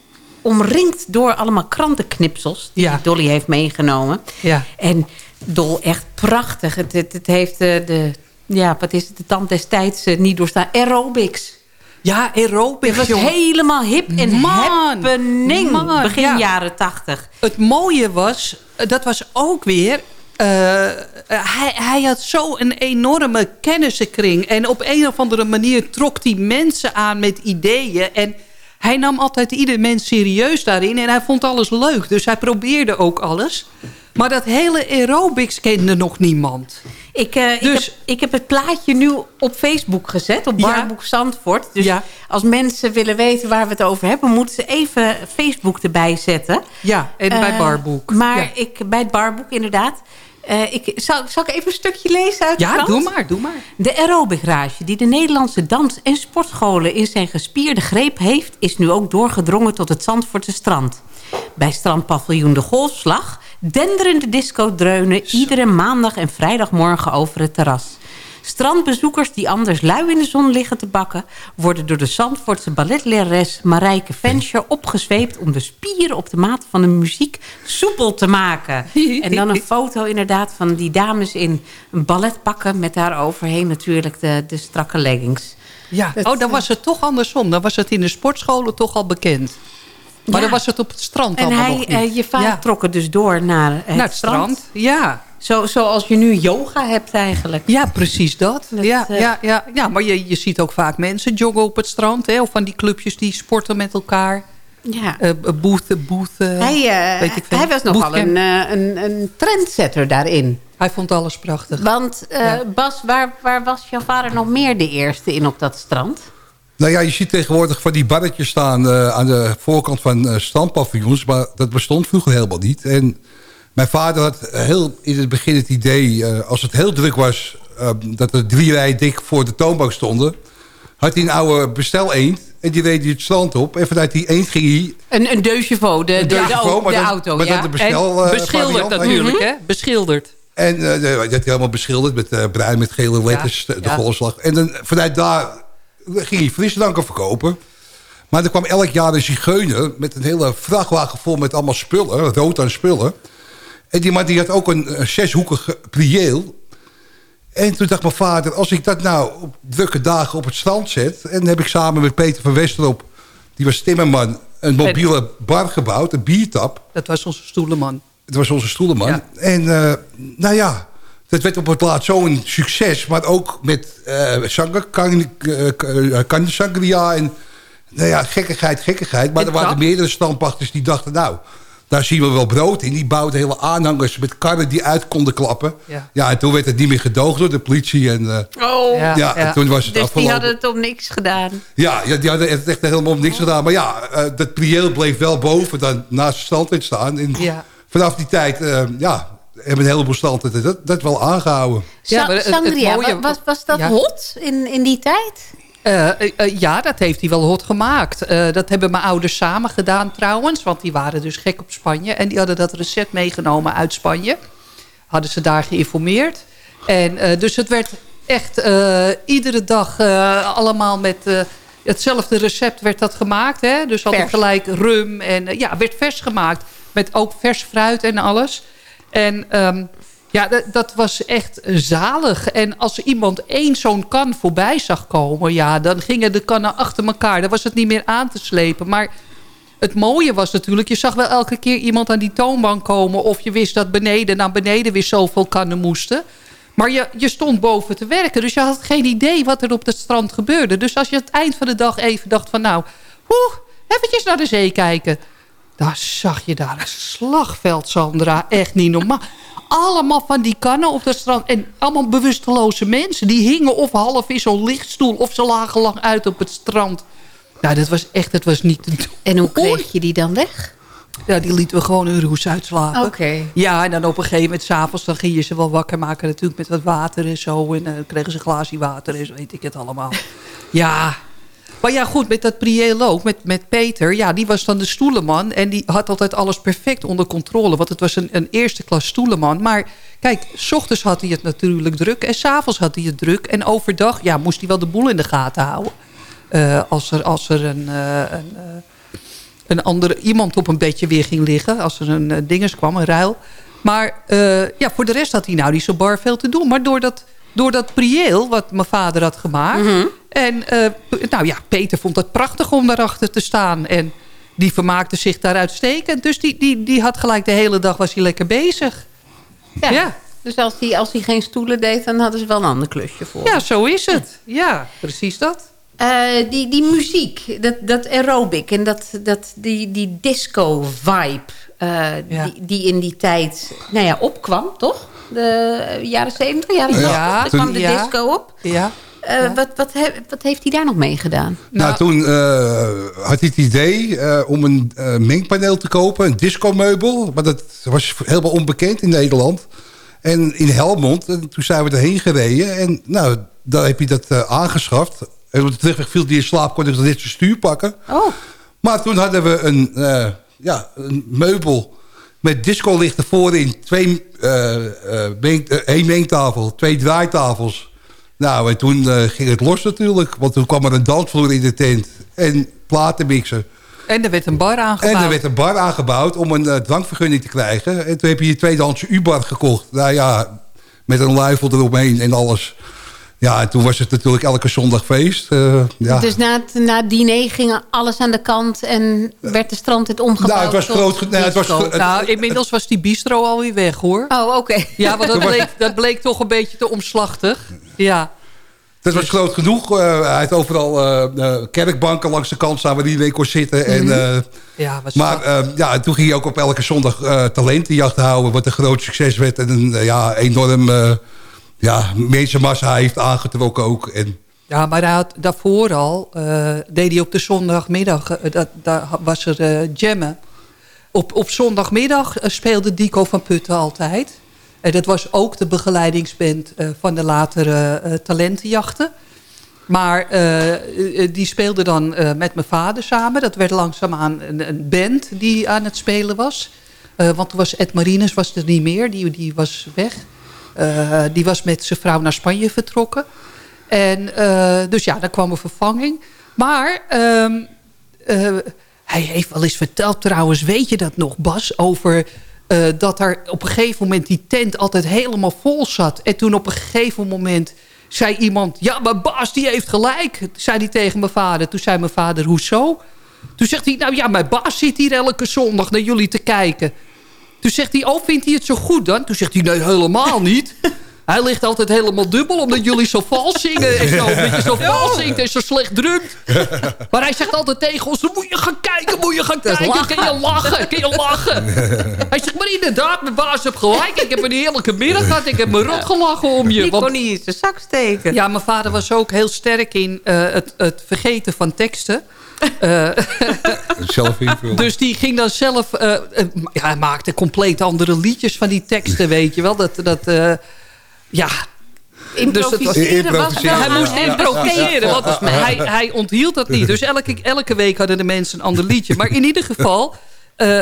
omringd door allemaal krantenknipsels... die Ja. Dolly heeft meegenomen. Ja. En Dol, echt prachtig. Het, het, het heeft eh, de, ja, wat is het, de tand destijds eh, niet doorstaan. Aerobics. Ja, aerobics, Het was jongen. helemaal hip en Man. happening. Man, begin ja. jaren tachtig. Het mooie was, eh, dat was ook weer... eh, hij, hij had zo een enorme kennissenkring. En op een of andere manier trok hij mensen aan met ideeën. En hij nam altijd ieder mens serieus daarin. En hij vond alles leuk. Dus hij probeerde ook alles. Maar dat hele aerobics kende nog niemand. Ik, eh, ik, Dus- heb, ik heb het plaatje nu op Facebook gezet, op Ja. Barboek Zandvoort. Dus Ja. als mensen willen weten waar we het over hebben... moeten ze even Facebook erbij zetten. Ja, en bij Eh, Barboek. Maar Ja. ik, bij het Barboek inderdaad. Eh, ik, zal, zal ik even een stukje lezen uit de Ja, doe maar, doe maar. De aerobic-rage die de Nederlandse dans- en sportscholen in zijn gespierde greep heeft... is nu ook doorgedrongen tot het Zandvoortse strand. Bij strandpaviljoen De Golfslag denderen de disco-dreunen... iedere maandag en vrijdagmorgen over het terras. Strandbezoekers die anders lui in de zon liggen te bakken... worden door de Zandvoortse balletlerares Marijke Venture opgezweept... om de spieren op de maat van de muziek soepel te maken. *laughs* En dan een foto inderdaad van die dames in een balletpakken... met daar overheen natuurlijk de, de strakke leggings. Ja, Dat, oh, dan was het toch andersom. Dan was het in de sportscholen toch al bekend. Maar dan was het op het strand En allemaal hij, nog niet. eh, je vader trok het dus door naar het, Naar het strand. Ja. Zo, zoals je nu yoga hebt eigenlijk. ja, precies dat. Dat, ja, eh, ja, ja, ja, maar je, je ziet ook vaak mensen joggen op het strand. Hè, of van die clubjes die sporten met elkaar. Ja. Eh booth, booth, eh, Hij, eh, weet ik veel. hij was nogal een, eh, een, een trendsetter daarin. Hij vond alles prachtig. Want eh, Ja. Bas, waar, waar was jouw vader nog meer de eerste in op dat strand? Nou ja, je ziet tegenwoordig van die barretjes staan eh, aan de voorkant van eh strandpaviljoens. Maar dat bestond vroeger helemaal niet. En mijn vader had heel in het begin het idee, eh, als het heel druk was... dat er drie rijen dik voor de toonbank stonden... had hij een oude bestel eend en die reed hij het strand op. En vanuit die eend ging hij... Een, een Deugevo, de, de, Ja, de, maar dan- auto. maar ja. de bestel, beschilderd natuurlijk, Mhm. hè? Beschilderd. En dat hij helemaal beschilderd met bruin met gele letters, de, de ja. golfslag. En dan, vanuit daar ging hij frisdranken verkopen. Maar er kwam elk jaar een zigeuner met een hele vrachtwagen vol met allemaal spullen, rood aan spullen. En die man die had ook een, een zeshoekig prieel. En toen dacht mijn vader, als ik dat nou op drukke dagen op het strand zet... en dan heb ik samen met Peter van Westerop, die was timmerman... een mobiele bar gebouwd, een biertap. Dat was onze stoelenman. Het was onze stoelenman. Ja. En eh, nou ja, dat werd op het laatst zo'n succes. Maar ook met eh zanger, kan, eh, kan sangria en nou ja, gekkigheid, gekkigheid. Maar er waren meerdere stampachters die dachten... nou, daar zien we wel brood in. Die bouwden hele aanhangers met karren die uit konden klappen. Ja. Ja, en toen werd het niet meer gedoogd door de politie. En, eh, Oh, ja, en toen was het dus die afgelopen. hadden het om niks gedaan. Ja, ja, die hadden echt echt helemaal niks gedaan. Maar ja, eh, dat prieel bleef wel boven dan naast de standpunt staan. En Ja. vanaf die tijd, eh, ja, hebben een heleboel standpunten dat, dat wel aangehouden. Ja, maar het- het Sangria, mooie- was, was dat Ja. hot in, in die tijd? Eh, eh, eh, ja, dat heeft hij wel hot gemaakt. Eh, dat hebben mijn ouders samen gedaan trouwens. Want die waren dus gek op Spanje. En die hadden dat recept meegenomen uit Spanje. Hadden ze daar geïnformeerd. En eh, dus het werd echt eh, iedere dag eh, allemaal met... hetzelfde recept werd dat gemaakt. Hè? Dus altijd Vers. gelijk rum. En ja, werd vers gemaakt. Met ook vers fruit en alles. En ehm, ja, dat, dat was echt zalig. En als iemand één zo'n kan voorbij zag komen... ja, dan gingen de kannen achter elkaar. Dan was het niet meer aan te slepen. Maar het mooie was natuurlijk... je zag wel elke keer iemand aan die toonbank komen... of je wist dat beneden naar beneden weer zoveel kannen moesten. Maar je, je stond boven te werken. Dus je had geen idee wat er op het strand gebeurde. Dus als je aan het eind van de dag even dacht van... nou, oeh, eventjes naar de zee kijken... Daar zag je daar een slagveld, Sandra. Echt niet normaal. Allemaal van die kannen op het strand. En allemaal bewusteloze mensen. Die hingen of half in zo'n lichtstoel... of ze lagen lang uit op het strand. Nou, dat was echt, dat was niet te doen. En hoe kreeg je die dan weg? Ja, die lieten we gewoon een roes uitslapen. Oké. Ja, en dan op een gegeven moment, s'avonds, dan ging je ze wel wakker maken. Natuurlijk met wat water en zo. En dan kregen ze een glaasje water en zo weet ik het allemaal. *laughs* Ja, maar ja, goed, met dat prieel ook, met, met Peter. Ja, die was dan de stoelenman. En die had altijd alles perfect onder controle. Want het was een, een eerste klas stoelenman. Maar kijk, s ochtends had hij het natuurlijk druk. En s'avonds had hij het druk. En overdag, ja, moest hij wel de boel in de gaten houden. Eh, als er, als er een... eh, een eh, een andere iemand op een bedje weer ging liggen. Als er een uh, dinges kwam, een ruil. Maar uh, ja, voor de rest had hij nou niet zo bar veel te doen. Maar door dat, door dat prieel, wat mijn vader had gemaakt. Mhm. En uh, nou ja, Peter vond het prachtig om daarachter te staan. En die vermaakte zich daar uitstekend. Dus die, die, die had gelijk de hele dag was hij lekker bezig. Ja. Ja. Dus als hij, als geen stoelen deed, dan hadden ze wel een ander klusje voor. Ja, zo is het. Ja, precies dat. Uh, die, die muziek, dat, dat aerobic en dat, dat, die, die disco-vibe... Uh, Ja. die, die in die tijd nou ja, opkwam, toch? De jaren 70, jaren 80. Ja, Daar kwam toen- de ja. disco op. Ja. Uh, wat, wat, he- wat heeft hij daar nog mee gedaan? Nou, toen eh, had hij het idee eh, om een eh, mengpaneel te kopen, een discomeubel. Maar dat was helemaal onbekend in Nederland. En in Helmond, en toen zijn we erheen gereden. En nou, daar heb je dat eh, aangeschaft. En op de terugweg viel hij in slaap, kon ik dit zijn stuur pakken. Oh, Maar toen hadden we een, eh, ja, een meubel met discolichten voorin. Twee, eh, meng- eh, één mengtafel, twee draaitafels. Nou, en toen ging het los natuurlijk. Want toen kwam er een dansvloer in de tent. En platenmixen. En er werd een bar aangebouwd. En er werd een bar aangebouwd om een drankvergunning te krijgen. En toen heb je je tweedehandse U-bar gekocht. Nou ja, met een luifel eromheen en alles. Ja, en toen was het natuurlijk elke zondag feest. eh, ja. dus na het, na het diner ging alles aan de kant... en werd de strand het omgebouwd Nou, het was groot nee, het was het- Nou, inmiddels was die bistro alweer weg, hoor. Oh, oké. Ja, want dat bleek, dat bleek toch een beetje te omslachtig. Ja. Dat was groot genoeg. Eh, hij had overal eh, kerkbanken langs de kant staan waar iedereen kon zitten. En, eh, Ja, was maar ja, en toen ging hij ook op elke zondag eh, talentenjacht houden. Wat een groot succes werd. En een ja, enorm eh, ja, mensenmassa heeft aangetrokken ook. En, Ja, maar hij daarvoor al, eh, deed hij op de zondagmiddag, eh, dat, daar was er eh, jammen. Op, op zondagmiddag speelde Dico van Putten altijd. En dat was ook de begeleidingsband van de latere talentenjachten. Maar die speelde dan met mijn vader samen. Dat werd langzaamaan een, een band die aan het spelen was. Want toen was Ed Marines was er niet meer, die, die was weg. Eh, die was met zijn vrouw naar Spanje vertrokken. En eh, dus ja, daar kwam een vervanging. Maar ehm, eh, hij heeft wel eens verteld trouwens, weet je dat nog Bas? Over dat er op een gegeven moment die tent altijd helemaal vol zat. En toen op een gegeven moment zei iemand... Ja, maar Bas die heeft gelijk, zei hij tegen mijn vader. Toen zei mijn vader, hoezo? Toen zegt hij, nou ja, mijn baas zit hier elke zondag naar jullie te kijken. Toen zegt hij, oh, vindt hij het zo goed dan? Toen zegt hij, nee, helemaal niet. *laughs* Hij ligt altijd helemaal dubbel omdat jullie zo vals zingen en zo. Dat je zo vals zingt en zo slecht drumt. Maar hij zegt altijd tegen ons, moet je gaan kijken, moet je gaan kijken. Kun je lachen, kun je lachen. Hij zegt, maar inderdaad, mijn baas heeft gelijk. Ik heb een heerlijke middag gehad. Ik heb me rot gelachen om je. Want- kon niet in zijn zak steken. ja, mijn vader was ook heel sterk in eh, het, het vergeten van teksten. Eh, *laughs* Zelf invullen. dus die ging dan zelf... eh, eh, ja, hij maakte compleet andere liedjes van die teksten, weet je wel. Dat, dat, eh, ja, dus Improviseren was wel hij moest improviseren, hij, hij onthield dat niet. Dus elke, elke week hadden de mensen een ander liedje. Maar in ieder geval, eh,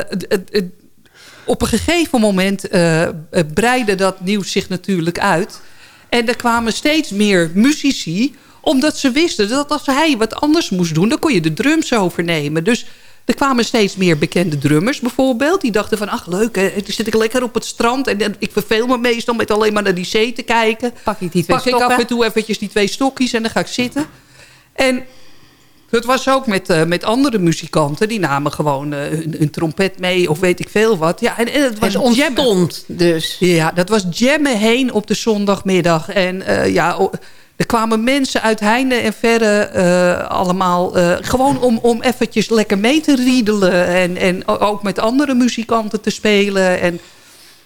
op een gegeven moment breidde dat nieuws zich natuurlijk uit. En er kwamen steeds meer muzici, omdat ze wisten dat als hij wat anders moest doen, dan kon je de drums overnemen. Dus er kwamen steeds meer bekende drummers bijvoorbeeld. Die dachten van, ach leuk, hè, dan zit ik lekker op het strand. En ik verveel me meestal met alleen maar naar die zee te kijken. Pak ik die twee Pak ik af en toe eventjes die twee stokjes en dan ga ik zitten. En het was ook met, eh, met andere muzikanten. Die namen gewoon eh, hun, hun trompet mee of weet ik veel wat. Ja, en, en het was Het ontstond dus. Ja, dat was jammen heen op de zondagmiddag. En eh, ja, er kwamen mensen uit heinde en verre eh, allemaal... eh, gewoon om, om eventjes lekker mee te riedelen. En, en ook met andere muzikanten te spelen. En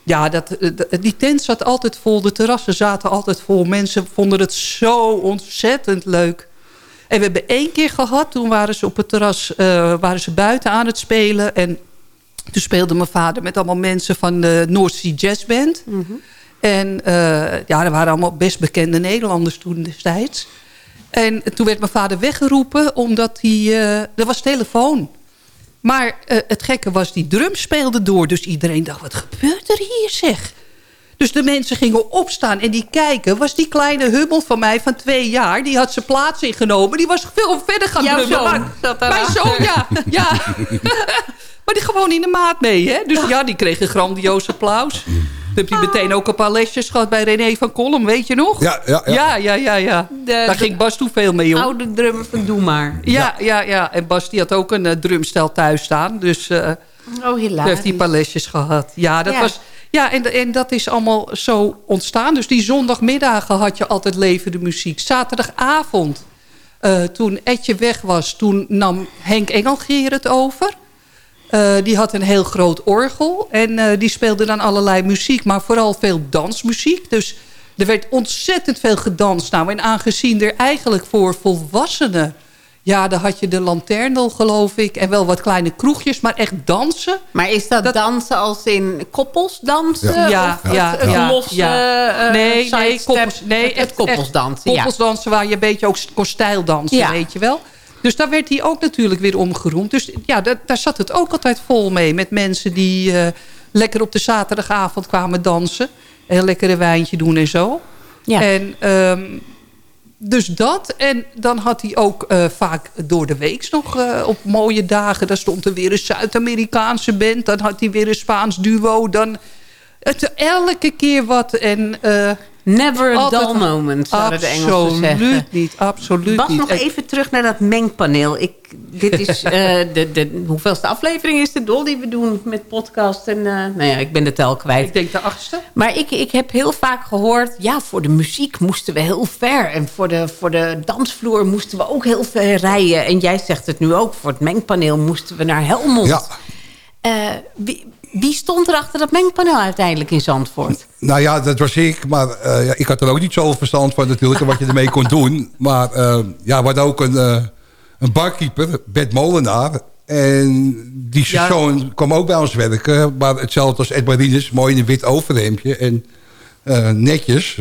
ja, dat, eh, die tent zat altijd vol. De terrassen zaten altijd vol. Mensen vonden het zo ontzettend leuk. En we hebben één keer gehad. Toen waren ze op het terras waren ze buiten aan het spelen. En toen speelde mijn vader met allemaal mensen van de North Sea Jazz Band. En eh, ja, er waren allemaal best bekende Nederlanders toen destijds. En toen werd mijn vader weggeroepen omdat hij... eh, er was telefoon. Maar eh, het gekke was, die drum speelde door. Dus iedereen dacht, wat gebeurt er hier zeg? Dus de mensen gingen opstaan en die kijken. Was die kleine hubbel van mij van twee jaar... die had zijn plaats ingenomen. Die was veel verder gaan Jouw drummen. zoon Maar- Mijn zoon, ja. ja. *laughs* maar die gewoon in de maat mee, hè? Dus ja, die kreeg een grandioos applaus. Toen heb je meteen ook een paar lesjes gehad bij René van Kolm, weet je nog? Ja, ja, ja. ja, ja, ja, ja. De- Daar ging Bas toen veel mee om. Oude drummer van Doe Maar. Ja, ja, ja. En Bas die had ook een eh, drumstel thuis staan. Dus eh Oh, heeft hij een paar lesjes gehad. Ja, dat Ja. was... Ja, en, en dat is allemaal zo ontstaan. Dus die zondagmiddagen had je altijd levende muziek. Zaterdagavond, eh, toen Etje weg was... toen nam Henk Engelgeer het over. Eh, die had een heel groot orgel. En eh, die speelde dan allerlei muziek. Maar vooral veel dansmuziek. Dus er werd ontzettend veel gedanst. Nou, en aangezien er eigenlijk voor volwassenen... Ja, dan had je de lanternel, geloof ik. En wel wat kleine kroegjes, maar echt dansen. Maar is dat, dansen als in koppels dansen? Ja, of ja, het, ja, losse ja. eh, nee, nee, koppels, nee, het, het koppelsdansen, ja. Koppelsdansen waar je een beetje ook kon stijldansen, Ja. weet je wel. Dus daar werd hij ook natuurlijk weer omgeroemd. Dus ja, daar, daar zat het ook altijd vol mee. Met mensen die eh, lekker op de zaterdagavond kwamen dansen. Een lekker een wijntje doen en zo. Ja. En ehm, dus dat. En dan had hij ook eh, vaak door de week nog eh, op mooie dagen. Dan stond er weer een Zuid-Amerikaanse band. Dan had hij weer een Spaans duo. Dan het, elke keer wat. En, eh, Never a dull moment, zouden de Engelsen zeggen. Absoluut niet, absoluut Bas, niet. nog En- even terug naar dat mengpaneel. Ik, dit is *laughs* eh, de, de hoeveelste aflevering is de dol die we doen met podcast. En, eh, nou ja, ik ben de tel kwijt. Ik denk de achtste. Maar ik, ik heb heel vaak gehoord... ja, voor de muziek moesten we heel ver. En voor de, voor de dansvloer moesten we ook heel ver rijden. En jij zegt het nu ook. Voor het mengpaneel moesten we naar Helmond. Ja. Eh, wie, wie stond er achter dat mengpaneel uiteindelijk in Zandvoort? Nou ja, dat was ik. Maar eh, ja, ik had er ook niet zoveel verstand van natuurlijk. en Wat je ermee kon doen. Maar eh, ja, we hadden ook een, eh, een barkeeper, Bert Molenaar. En die Ja. zoon kwam ook bij ons werken. Maar hetzelfde als Ed Marines. Mooi in een wit overhemdje. En netjes.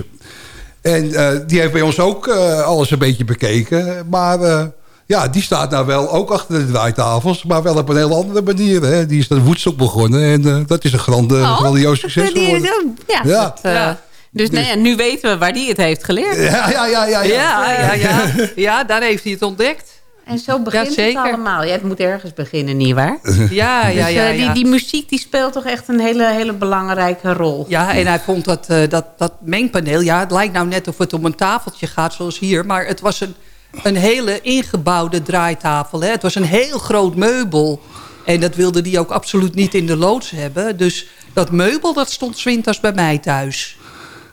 En die heeft bij ons ook alles een beetje bekeken. Maar ja, die staat nou wel ook achter de draaitafels. Maar wel op een hele andere manier. Hè. Die is naar Woodstock begonnen. En eh, dat is een grande, Oh, grandioos succes Die- geworden. ja, Ja. dat, eh, Ja. Dus, nou ja, nu weten we waar die het heeft geleerd. Ja, ja, ja, ja. Ja, ja, ja. Ja, *laughs* daar heeft hij het ontdekt. En zo begint Ja, het allemaal. Ja, het moet ergens beginnen, nietwaar? *laughs* Ja, ja, dus, ja. eh, die, die muziek die speelt toch echt een hele, hele belangrijke rol. Ja, en hij vond dat, eh, dat, dat mengpaneel... Ja, het lijkt nou net of het om een tafeltje gaat zoals hier... maar het was een, een hele ingebouwde draaitafel. Hè. Het was een heel groot meubel. En dat wilde die ook absoluut niet in de loods hebben. Dus dat meubel dat stond 's winters bij mij thuis.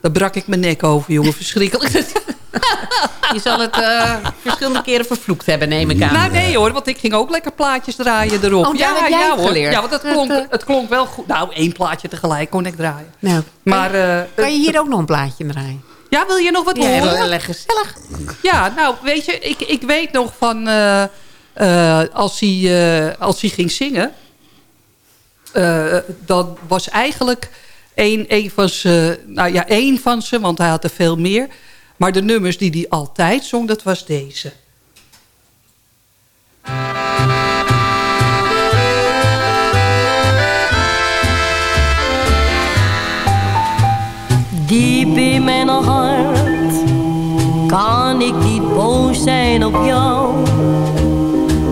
Daar brak ik mijn nek over, jongen. Verschrikkelijk. *laughs* Je zal het eh, verschillende keren vervloekt hebben, neem ik aan. Nou, nee hoor, want ik ging ook lekker plaatjes draaien erop. Oh, ja, ja, hoor. geleerd. Ja, want het klonk, het klonk wel goed. Nou, één plaatje tegelijk kon ik draaien. Nou, Maar, eh, kan je hier ook nog een plaatje draaien? Ja, wil je nog wat Ja, horen? heel erg gezellig. Ja, nou, weet je, ik, ik weet nog van... eh, eh, als, hij, eh, als hij ging zingen... dan was eigenlijk een, een van ze... Nou ja, één van ze, want hij had er veel meer. Maar de nummers die hij altijd zong, dat was deze. Diep in hart kan ik niet boos zijn op jou.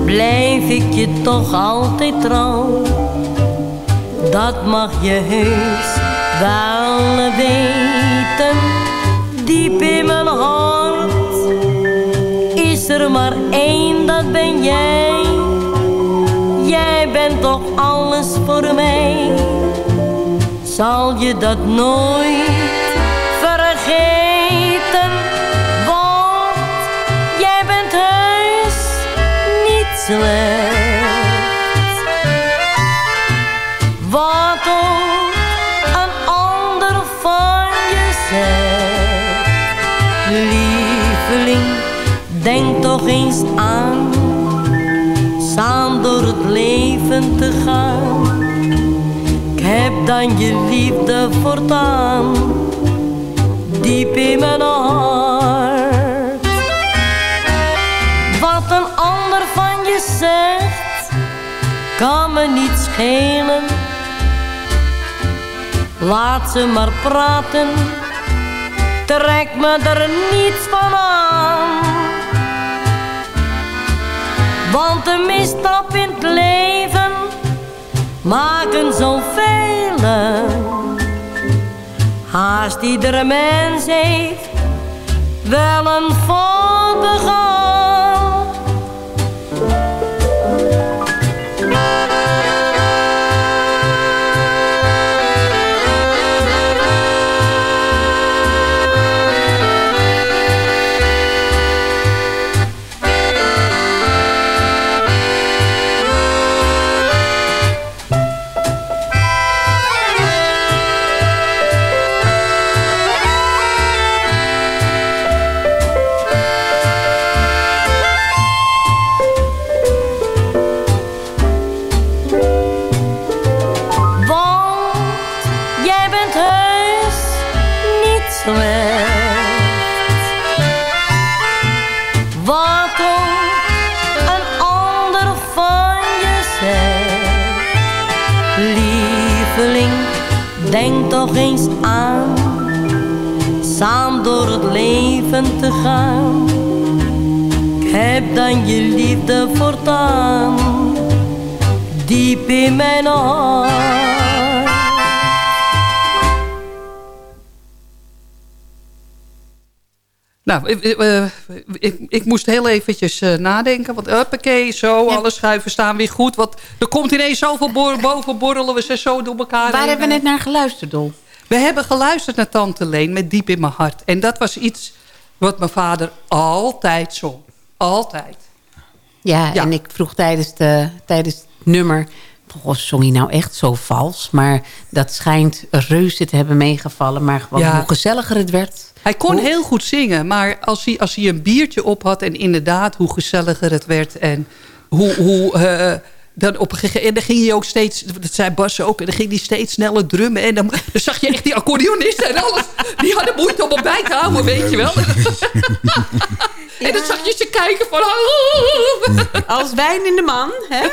Blijf ik je toch altijd trouw. Dat mag je heus wel weten. Diep in mijn hart is er maar één, dat ben jij. Jij bent toch alles voor mij zal je dat nooit Wat ook een ander van je zegt. Lieveling, denk toch eens aan. Samen door het leven te gaan. Ik heb dan je liefde voortaan, diep in mijn hart. Kan me niet schelen. Laat ze maar praten, trek me er niets van aan. Want de misstap in het leven maken zoveel. Haast iedere mens heeft wel een fout begaan. Liefde voortaan diep in mijn hart. Nou, eh, eh, ik, ik moest heel eventjes eh, nadenken. Want uppakee, zo, alle schuiven staan weer goed. Want er komt ineens zoveel bor boven borrelen. We zijn zo door elkaar Waar heen. hebben we net naar geluisterd, Dol? We hebben geluisterd naar Tante Leen met Diep in mijn hart. En dat was iets wat mijn vader altijd zong. Altijd. Ja, en ik vroeg tijdens, de, tijdens het nummer... Goh, zong hij nou echt zo vals? Maar dat schijnt reuze te hebben meegevallen. Maar gewoon Ja. hoe gezelliger het werd. Hij kon Hoe- heel goed zingen, maar als hij, als hij een biertje op had... en inderdaad hoe gezelliger het werd en hoe... hoe eh, dan, op een en dan ging hij ook steeds, dat zei Bas ook... en dan ging hij steeds sneller drummen... en dan, dan zag je echt die accordeonisten en alles... die hadden moeite om hem bij te houden, weet je wel. *laughs* en dan zag je ze kijken van... Als wijn in de man, hè?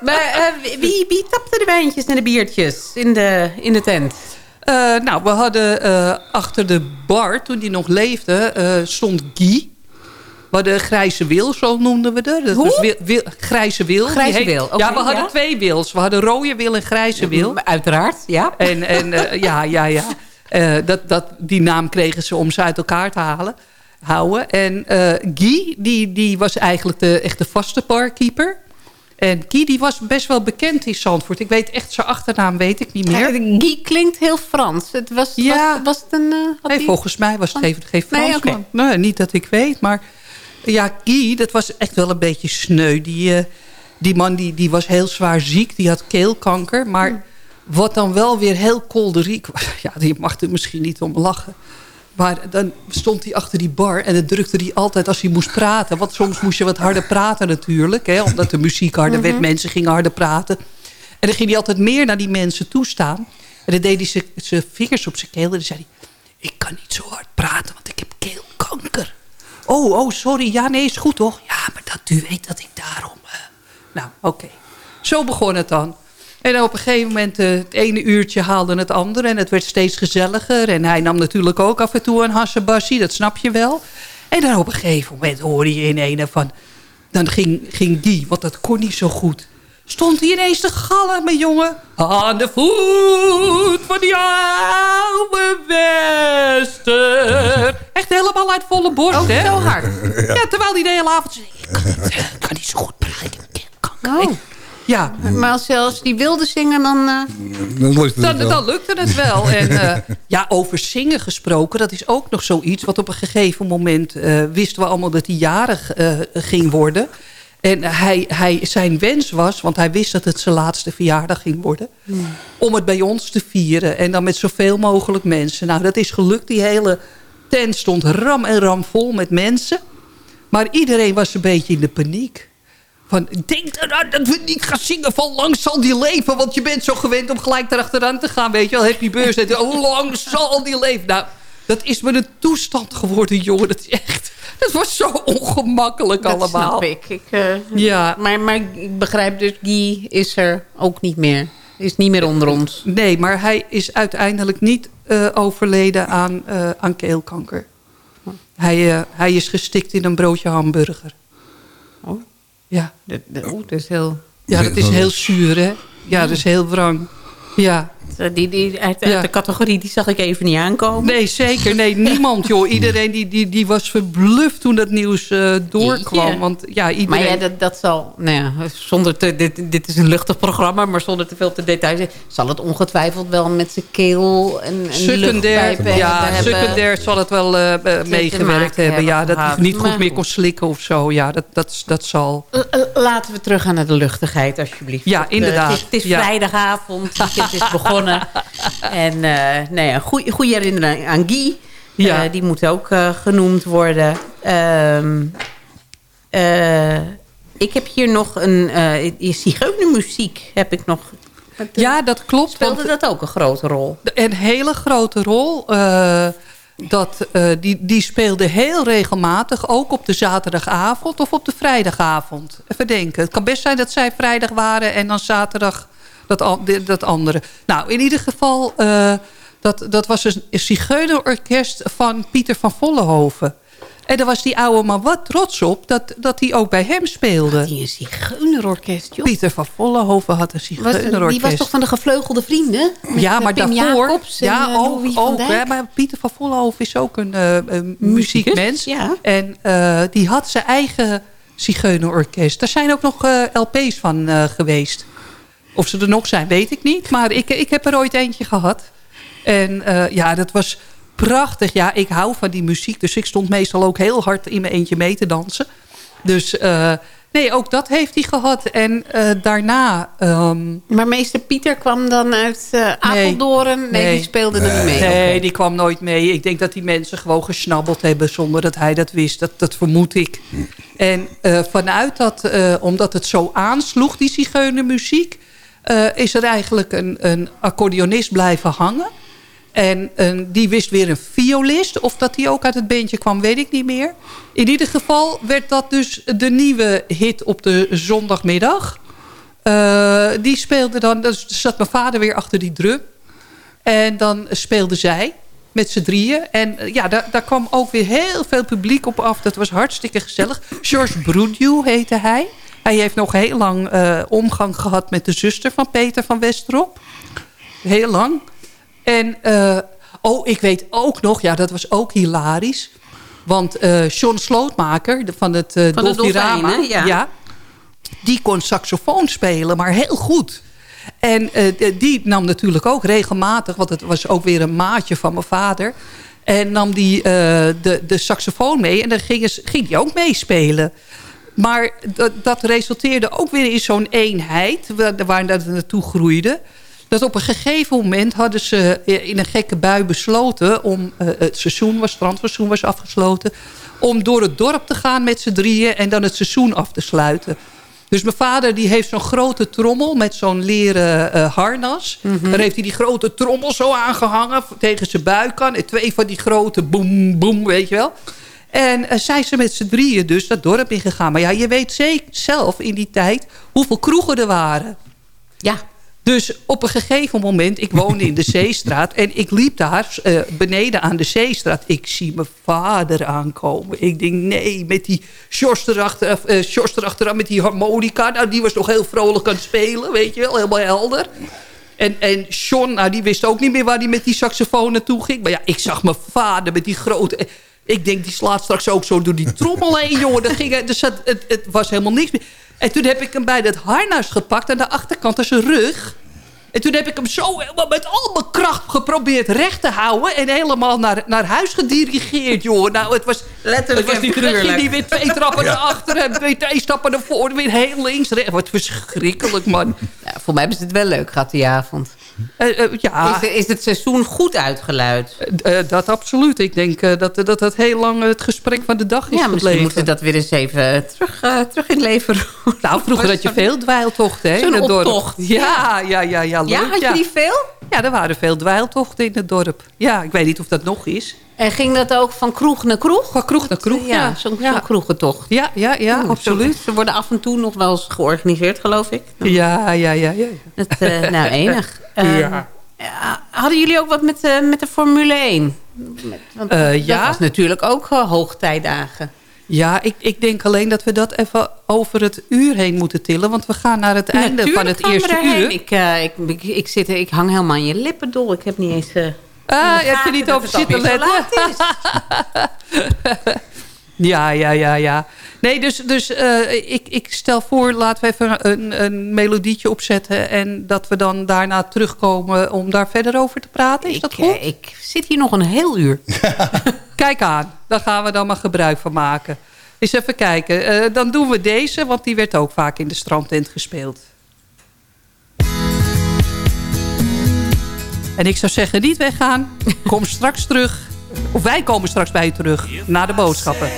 maar eh, wie, wie tapte de wijntjes en de biertjes in de, in de tent? Eh, nou, we hadden eh, achter de bar, toen die nog leefde, stond Guy. We hadden Grijze Wil, zo noemden we er. Dat Hoe? Wil- Wil- Grijze Wil. Grijze heet- Wil, ja, we hadden ja. twee Wils. We hadden Rode Wil en Grijze Wil. Uiteraard, ja. En, en eh, ja, ja, ja. Eh, dat, dat, die naam kregen ze om ze uit elkaar te halen, houden. En eh, Guy, die, die was eigenlijk de, echt de vaste barkeeper. En Guy die was best wel bekend in Zandvoort. Ik weet echt zijn achternaam, weet ik niet meer. Ja, Guy klinkt heel Frans. Het was, Ja. was, was het een... Nee, die- volgens mij was het geen, geen Nee, oké. Nee, niet dat ik weet, maar... Ja, Guy, dat was echt wel een beetje sneu. Die, eh, die man die, die was heel zwaar ziek. Die had keelkanker. Maar wat dan wel weer heel kolderiek was... *laughs* Ja, je mag er misschien niet om lachen. Maar dan stond hij achter die bar en dan drukte hij altijd als hij moest praten. Want soms moest je wat harder praten natuurlijk. Hè, omdat de muziek harder werd, Mhm. mensen gingen harder praten. En dan ging hij altijd meer naar die mensen toestaan. En dan deed hij zijn- zijn vingers op zijn keel en dan zei hij... Ik kan niet zo hard praten, want ik heb keelkanker. Oh, oh, sorry. Ja, nee, is goed toch? Ja, maar dat u weet dat ik daarom... eh, Nou, oké. Zo begon het dan. En op een gegeven moment, eh, het ene uurtje haalde het andere... en het werd steeds gezelliger. En hij nam natuurlijk ook af en toe een hassebassie, dat snap je wel. En dan op een gegeven moment hoorde je in een van... Dan ging, ging die, want dat kon niet zo goed... Stond hij ineens te gallen, mijn jongen. Aan de voet van die oude wester. Echt helemaal uit volle borst, Oh, hè? zo hard. *laughs* Ja, terwijl hij de hele avond zei... Ik kan niet, ik kan niet zo goed praten, ik keelkanker. Oh. Ja, Maar als, als die wilde zingen, dan... eh, Dan lukt het dan, wel. dan lukte het wel. *laughs* En eh, ja, over zingen gesproken, dat is ook nog zoiets... wat op een gegeven moment eh, wisten we allemaal dat hij jarig eh, ging worden. En hij, hij, zijn wens was, want hij wist dat het zijn laatste verjaardag ging worden... om het bij ons te vieren. En dan met zoveel mogelijk mensen. Nou, dat is gelukt. Die hele tent stond ram en ram vol met mensen. Maar iedereen was een beetje in de paniek. Van, denk er nou dat we niet gaan zingen van lang zal die leven. Want je bent zo gewend om gelijk erachteraan te gaan. Weet je wel, happy birthday. *laughs* Lang zal die leven? Nou, dat is me een toestand geworden, jongen. Dat is echt... Dat was zo ongemakkelijk dat allemaal. snap ik. ik eh, Ja. maar, maar ik begrijp dus, Guy is er ook niet meer. Is niet meer onder ons. Nee, maar hij is uiteindelijk niet eh, overleden aan, eh, aan keelkanker. Hij, hij is gestikt in een broodje hamburger. Oh. Ja. Dat, dat, oeh, dat is heel... Ja, dat is heel zuur, hè? Ja, dat is heel wrang. Ja. Die, die, uit, uit Ja. de categorie, die zag ik even niet aankomen. Nee, zeker. Nee, niemand, joh. *laughs* Iedereen die, die, die was verbluft toen dat nieuws eh, doorkwam. Jeetje. Want ja, iedereen... Maar ja, dat, dat zal, nou ja, zonder te, dit, dit is een luchtig programma, maar zonder te veel te details, zal het ongetwijfeld wel met zijn keel en, en Secundair, ja, hebben. secundair zal het wel eh, eh, meegewerkt hebben. Ja, dat hij niet goed Maar meer goed. kon slikken of zo. Ja, dat, dat, dat zal... Laten we teruggaan naar de luchtigheid, alsjeblieft. Ja, Het, eh, inderdaad. Het is, het is vrijdagavond, het is begonnen. En eh nou ja, goede, goede herinnering aan Guy. Ja. Eh, die moet ook eh, genoemd worden. Ehm, eh, ik heb hier nog een... Uh, Zigeunermuziek heb ik nog... Ja, dat klopt. Speelde want- dat ook een grote rol? Een hele grote rol. eh, dat, eh, die, die speelde heel regelmatig, ook op de zaterdagavond of op de vrijdagavond. Even denken. Het kan best zijn dat zij vrijdag waren en dan zaterdag dat, dat andere. Nou, in ieder geval, eh, dat, dat was een zigeunerorkest van Pieter van Vollenhoven. En daar was die oude man wat trots op dat, dat hij ook bij hem speelde. Die een zigeunerorkest, joh. Pieter van Vollenhoven had een Was, zigeunerorkest. die was toch van de gevleugelde vrienden? Ja, maar Pim daarvoor... Jacobs ja, eh, ook, ook hè, maar Pieter van Vollenhoven is ook een, eh, een muziekmens. ja. En die had zijn eigen zigeunerorkest. Daar zijn ook nog LP's van geweest. Of ze er nog zijn, weet ik niet. Maar ik, ik heb er ooit eentje gehad. En eh, ja, dat was prachtig. Ja, ik hou van die muziek. Dus ik stond meestal ook heel hard in mijn eentje mee te dansen. Dus eh, nee, ook dat heeft hij gehad. En eh, daarna... ehm, Maar meester Pieter kwam dan uit eh Apeldoorn? Nee, die speelde er niet mee. Nee, die kwam nooit mee. Ik denk dat die mensen gewoon gesnabbeld hebben zonder dat hij dat wist. Dat, dat vermoed ik. En eh, vanuit dat, eh, omdat het zo aansloeg, die zigeunermuziek... eh is er eigenlijk een, een accordeonist blijven hangen. En die wist weer een violist. Of dat die ook uit het bandje kwam, weet ik niet meer. In ieder geval werd dat dus de nieuwe hit op de zondagmiddag. Eh, die speelde dan, dus zat mijn vader weer achter die drum. En dan speelden zij met z'n drieën. En eh, ja, daar, daar kwam ook weer heel veel publiek op af. Dat was hartstikke gezellig. Georges Broedieu heette hij. Hij heeft nog heel lang eh, omgang gehad met de zuster van Peter van Westerop. Heel lang. En, eh, oh, ik weet ook nog, ja, dat was ook hilarisch. Want eh John Slootmaker van het Van Dolfirama, Dolfijnen, ja. die kon saxofoon spelen, maar heel goed. En die nam natuurlijk ook regelmatig... want het was ook weer een maatje van mijn vader... en nam die de, de saxofoon mee... en dan ging, ging die ook meespelen. Maar dat, dat resulteerde ook weer in zo'n eenheid... waar, dat naartoe groeide... dat op een gegeven moment hadden ze in een gekke bui besloten... om eh, het seizoen, was, het strandseizoen was afgesloten... om door het dorp te gaan met z'n drieën... en dan het seizoen af te sluiten... Dus mijn vader die heeft zo'n grote trommel met zo'n leren eh, harnas. Daar heeft hij die grote trommel zo aangehangen tegen zijn buik aan. En twee van die grote boem, boem, weet je wel. En eh, zijn ze met z'n drieën dus dat dorp ingegaan. Maar ja, je weet zeker zelf in die tijd hoeveel kroegen er waren. Ja. Dus op een gegeven moment, ik woonde in de *laughs* Zeestraat... en ik liep daar eh, beneden aan de Zeestraat. Ik zie mijn vader aankomen. Ik denk, nee, met die Sjors erachter, Sjors erachteraan, met die harmonica. Nou, die was nog heel vrolijk aan het spelen, weet je wel, helemaal helder. En, en Sean, nou, die wist ook niet meer waar hij met die saxofoon naartoe ging. Maar ja, ik zag mijn vader met die grote... Ik denk, die slaat straks ook zo door die trommel heen, jongen. Dat ging, dus het, het, het was helemaal niks meer. En toen heb ik hem bij dat harnas gepakt aan de achterkant aan zijn rug. En toen heb ik hem zo met al mijn kracht geprobeerd recht te houden. En helemaal naar, naar huis gedirigeerd, joh. Nou, het was Letterlijk het was niet ging die weer twee trappen naar achteren. En weer twee stappen naar voren. Weer heel links. rechts. Wat verschrikkelijk, man. Ja, voor mij hebben ze het wel leuk gehad die avond. Eh, eh, ja, Is, is het seizoen goed uitgeluid? eh, dat absoluut. Ik denk dat, dat dat heel lang het gesprek van de dag is Ja, misschien gebleven. moeten we dat weer eens even terug, terug in leven roepen. Nou, vroeger had je veel dweiltochten hè, in het dorp. Ja, ja, ja, ja. Leuk, Ja, had je die veel? Ja, er waren veel dweiltochten in het dorp. Ja, ik weet niet of dat nog is. En ging dat ook van kroeg naar kroeg? Van kroeg naar kroeg, Ja, ja. zo'n Ja. zo'n kroegentocht. Ja, ja, ja, Oeh, absoluut. Ze, worden af en toe nog wel eens georganiseerd, geloof ik. Ja, ja, ja, ja. Dat, eh, nou, enig. *laughs* Eh, Ja. Hadden jullie ook wat met, eh, met de Formule 1? Met, want Eh, dat ja. was natuurlijk ook hoogtijdagen. Ja, ik, ik denk alleen dat we dat even over het uur heen moeten tillen. Want we gaan naar het einde van het eerste uur. Ik, ik, ik, ik, zit, ik hang helemaal aan je lippen, dol. Ik heb niet eens... Ah, heb je niet dat over zitten letten? laat is. *laughs* Ja, ja, ja, ja. Nee, dus, dus eh, ik, ik stel voor, laten we even een, een melodietje opzetten... en dat we dan daarna terugkomen om daar verder over te praten. Is dat Ik, goed? eh, ik zit hier nog een heel uur. *laughs* Kijk aan, daar gaan we dan maar gebruik van maken. Eens even kijken. Eh, dan doen we deze, want die werd ook vaak in de strandtent gespeeld. En ik zou zeggen, niet weggaan. Kom straks terug. Of wij komen straks bij u terug. Na de boodschappen.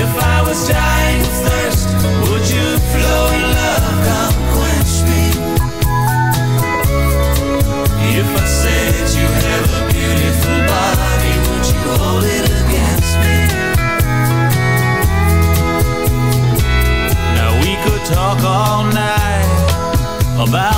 If I was thirst, talk all night about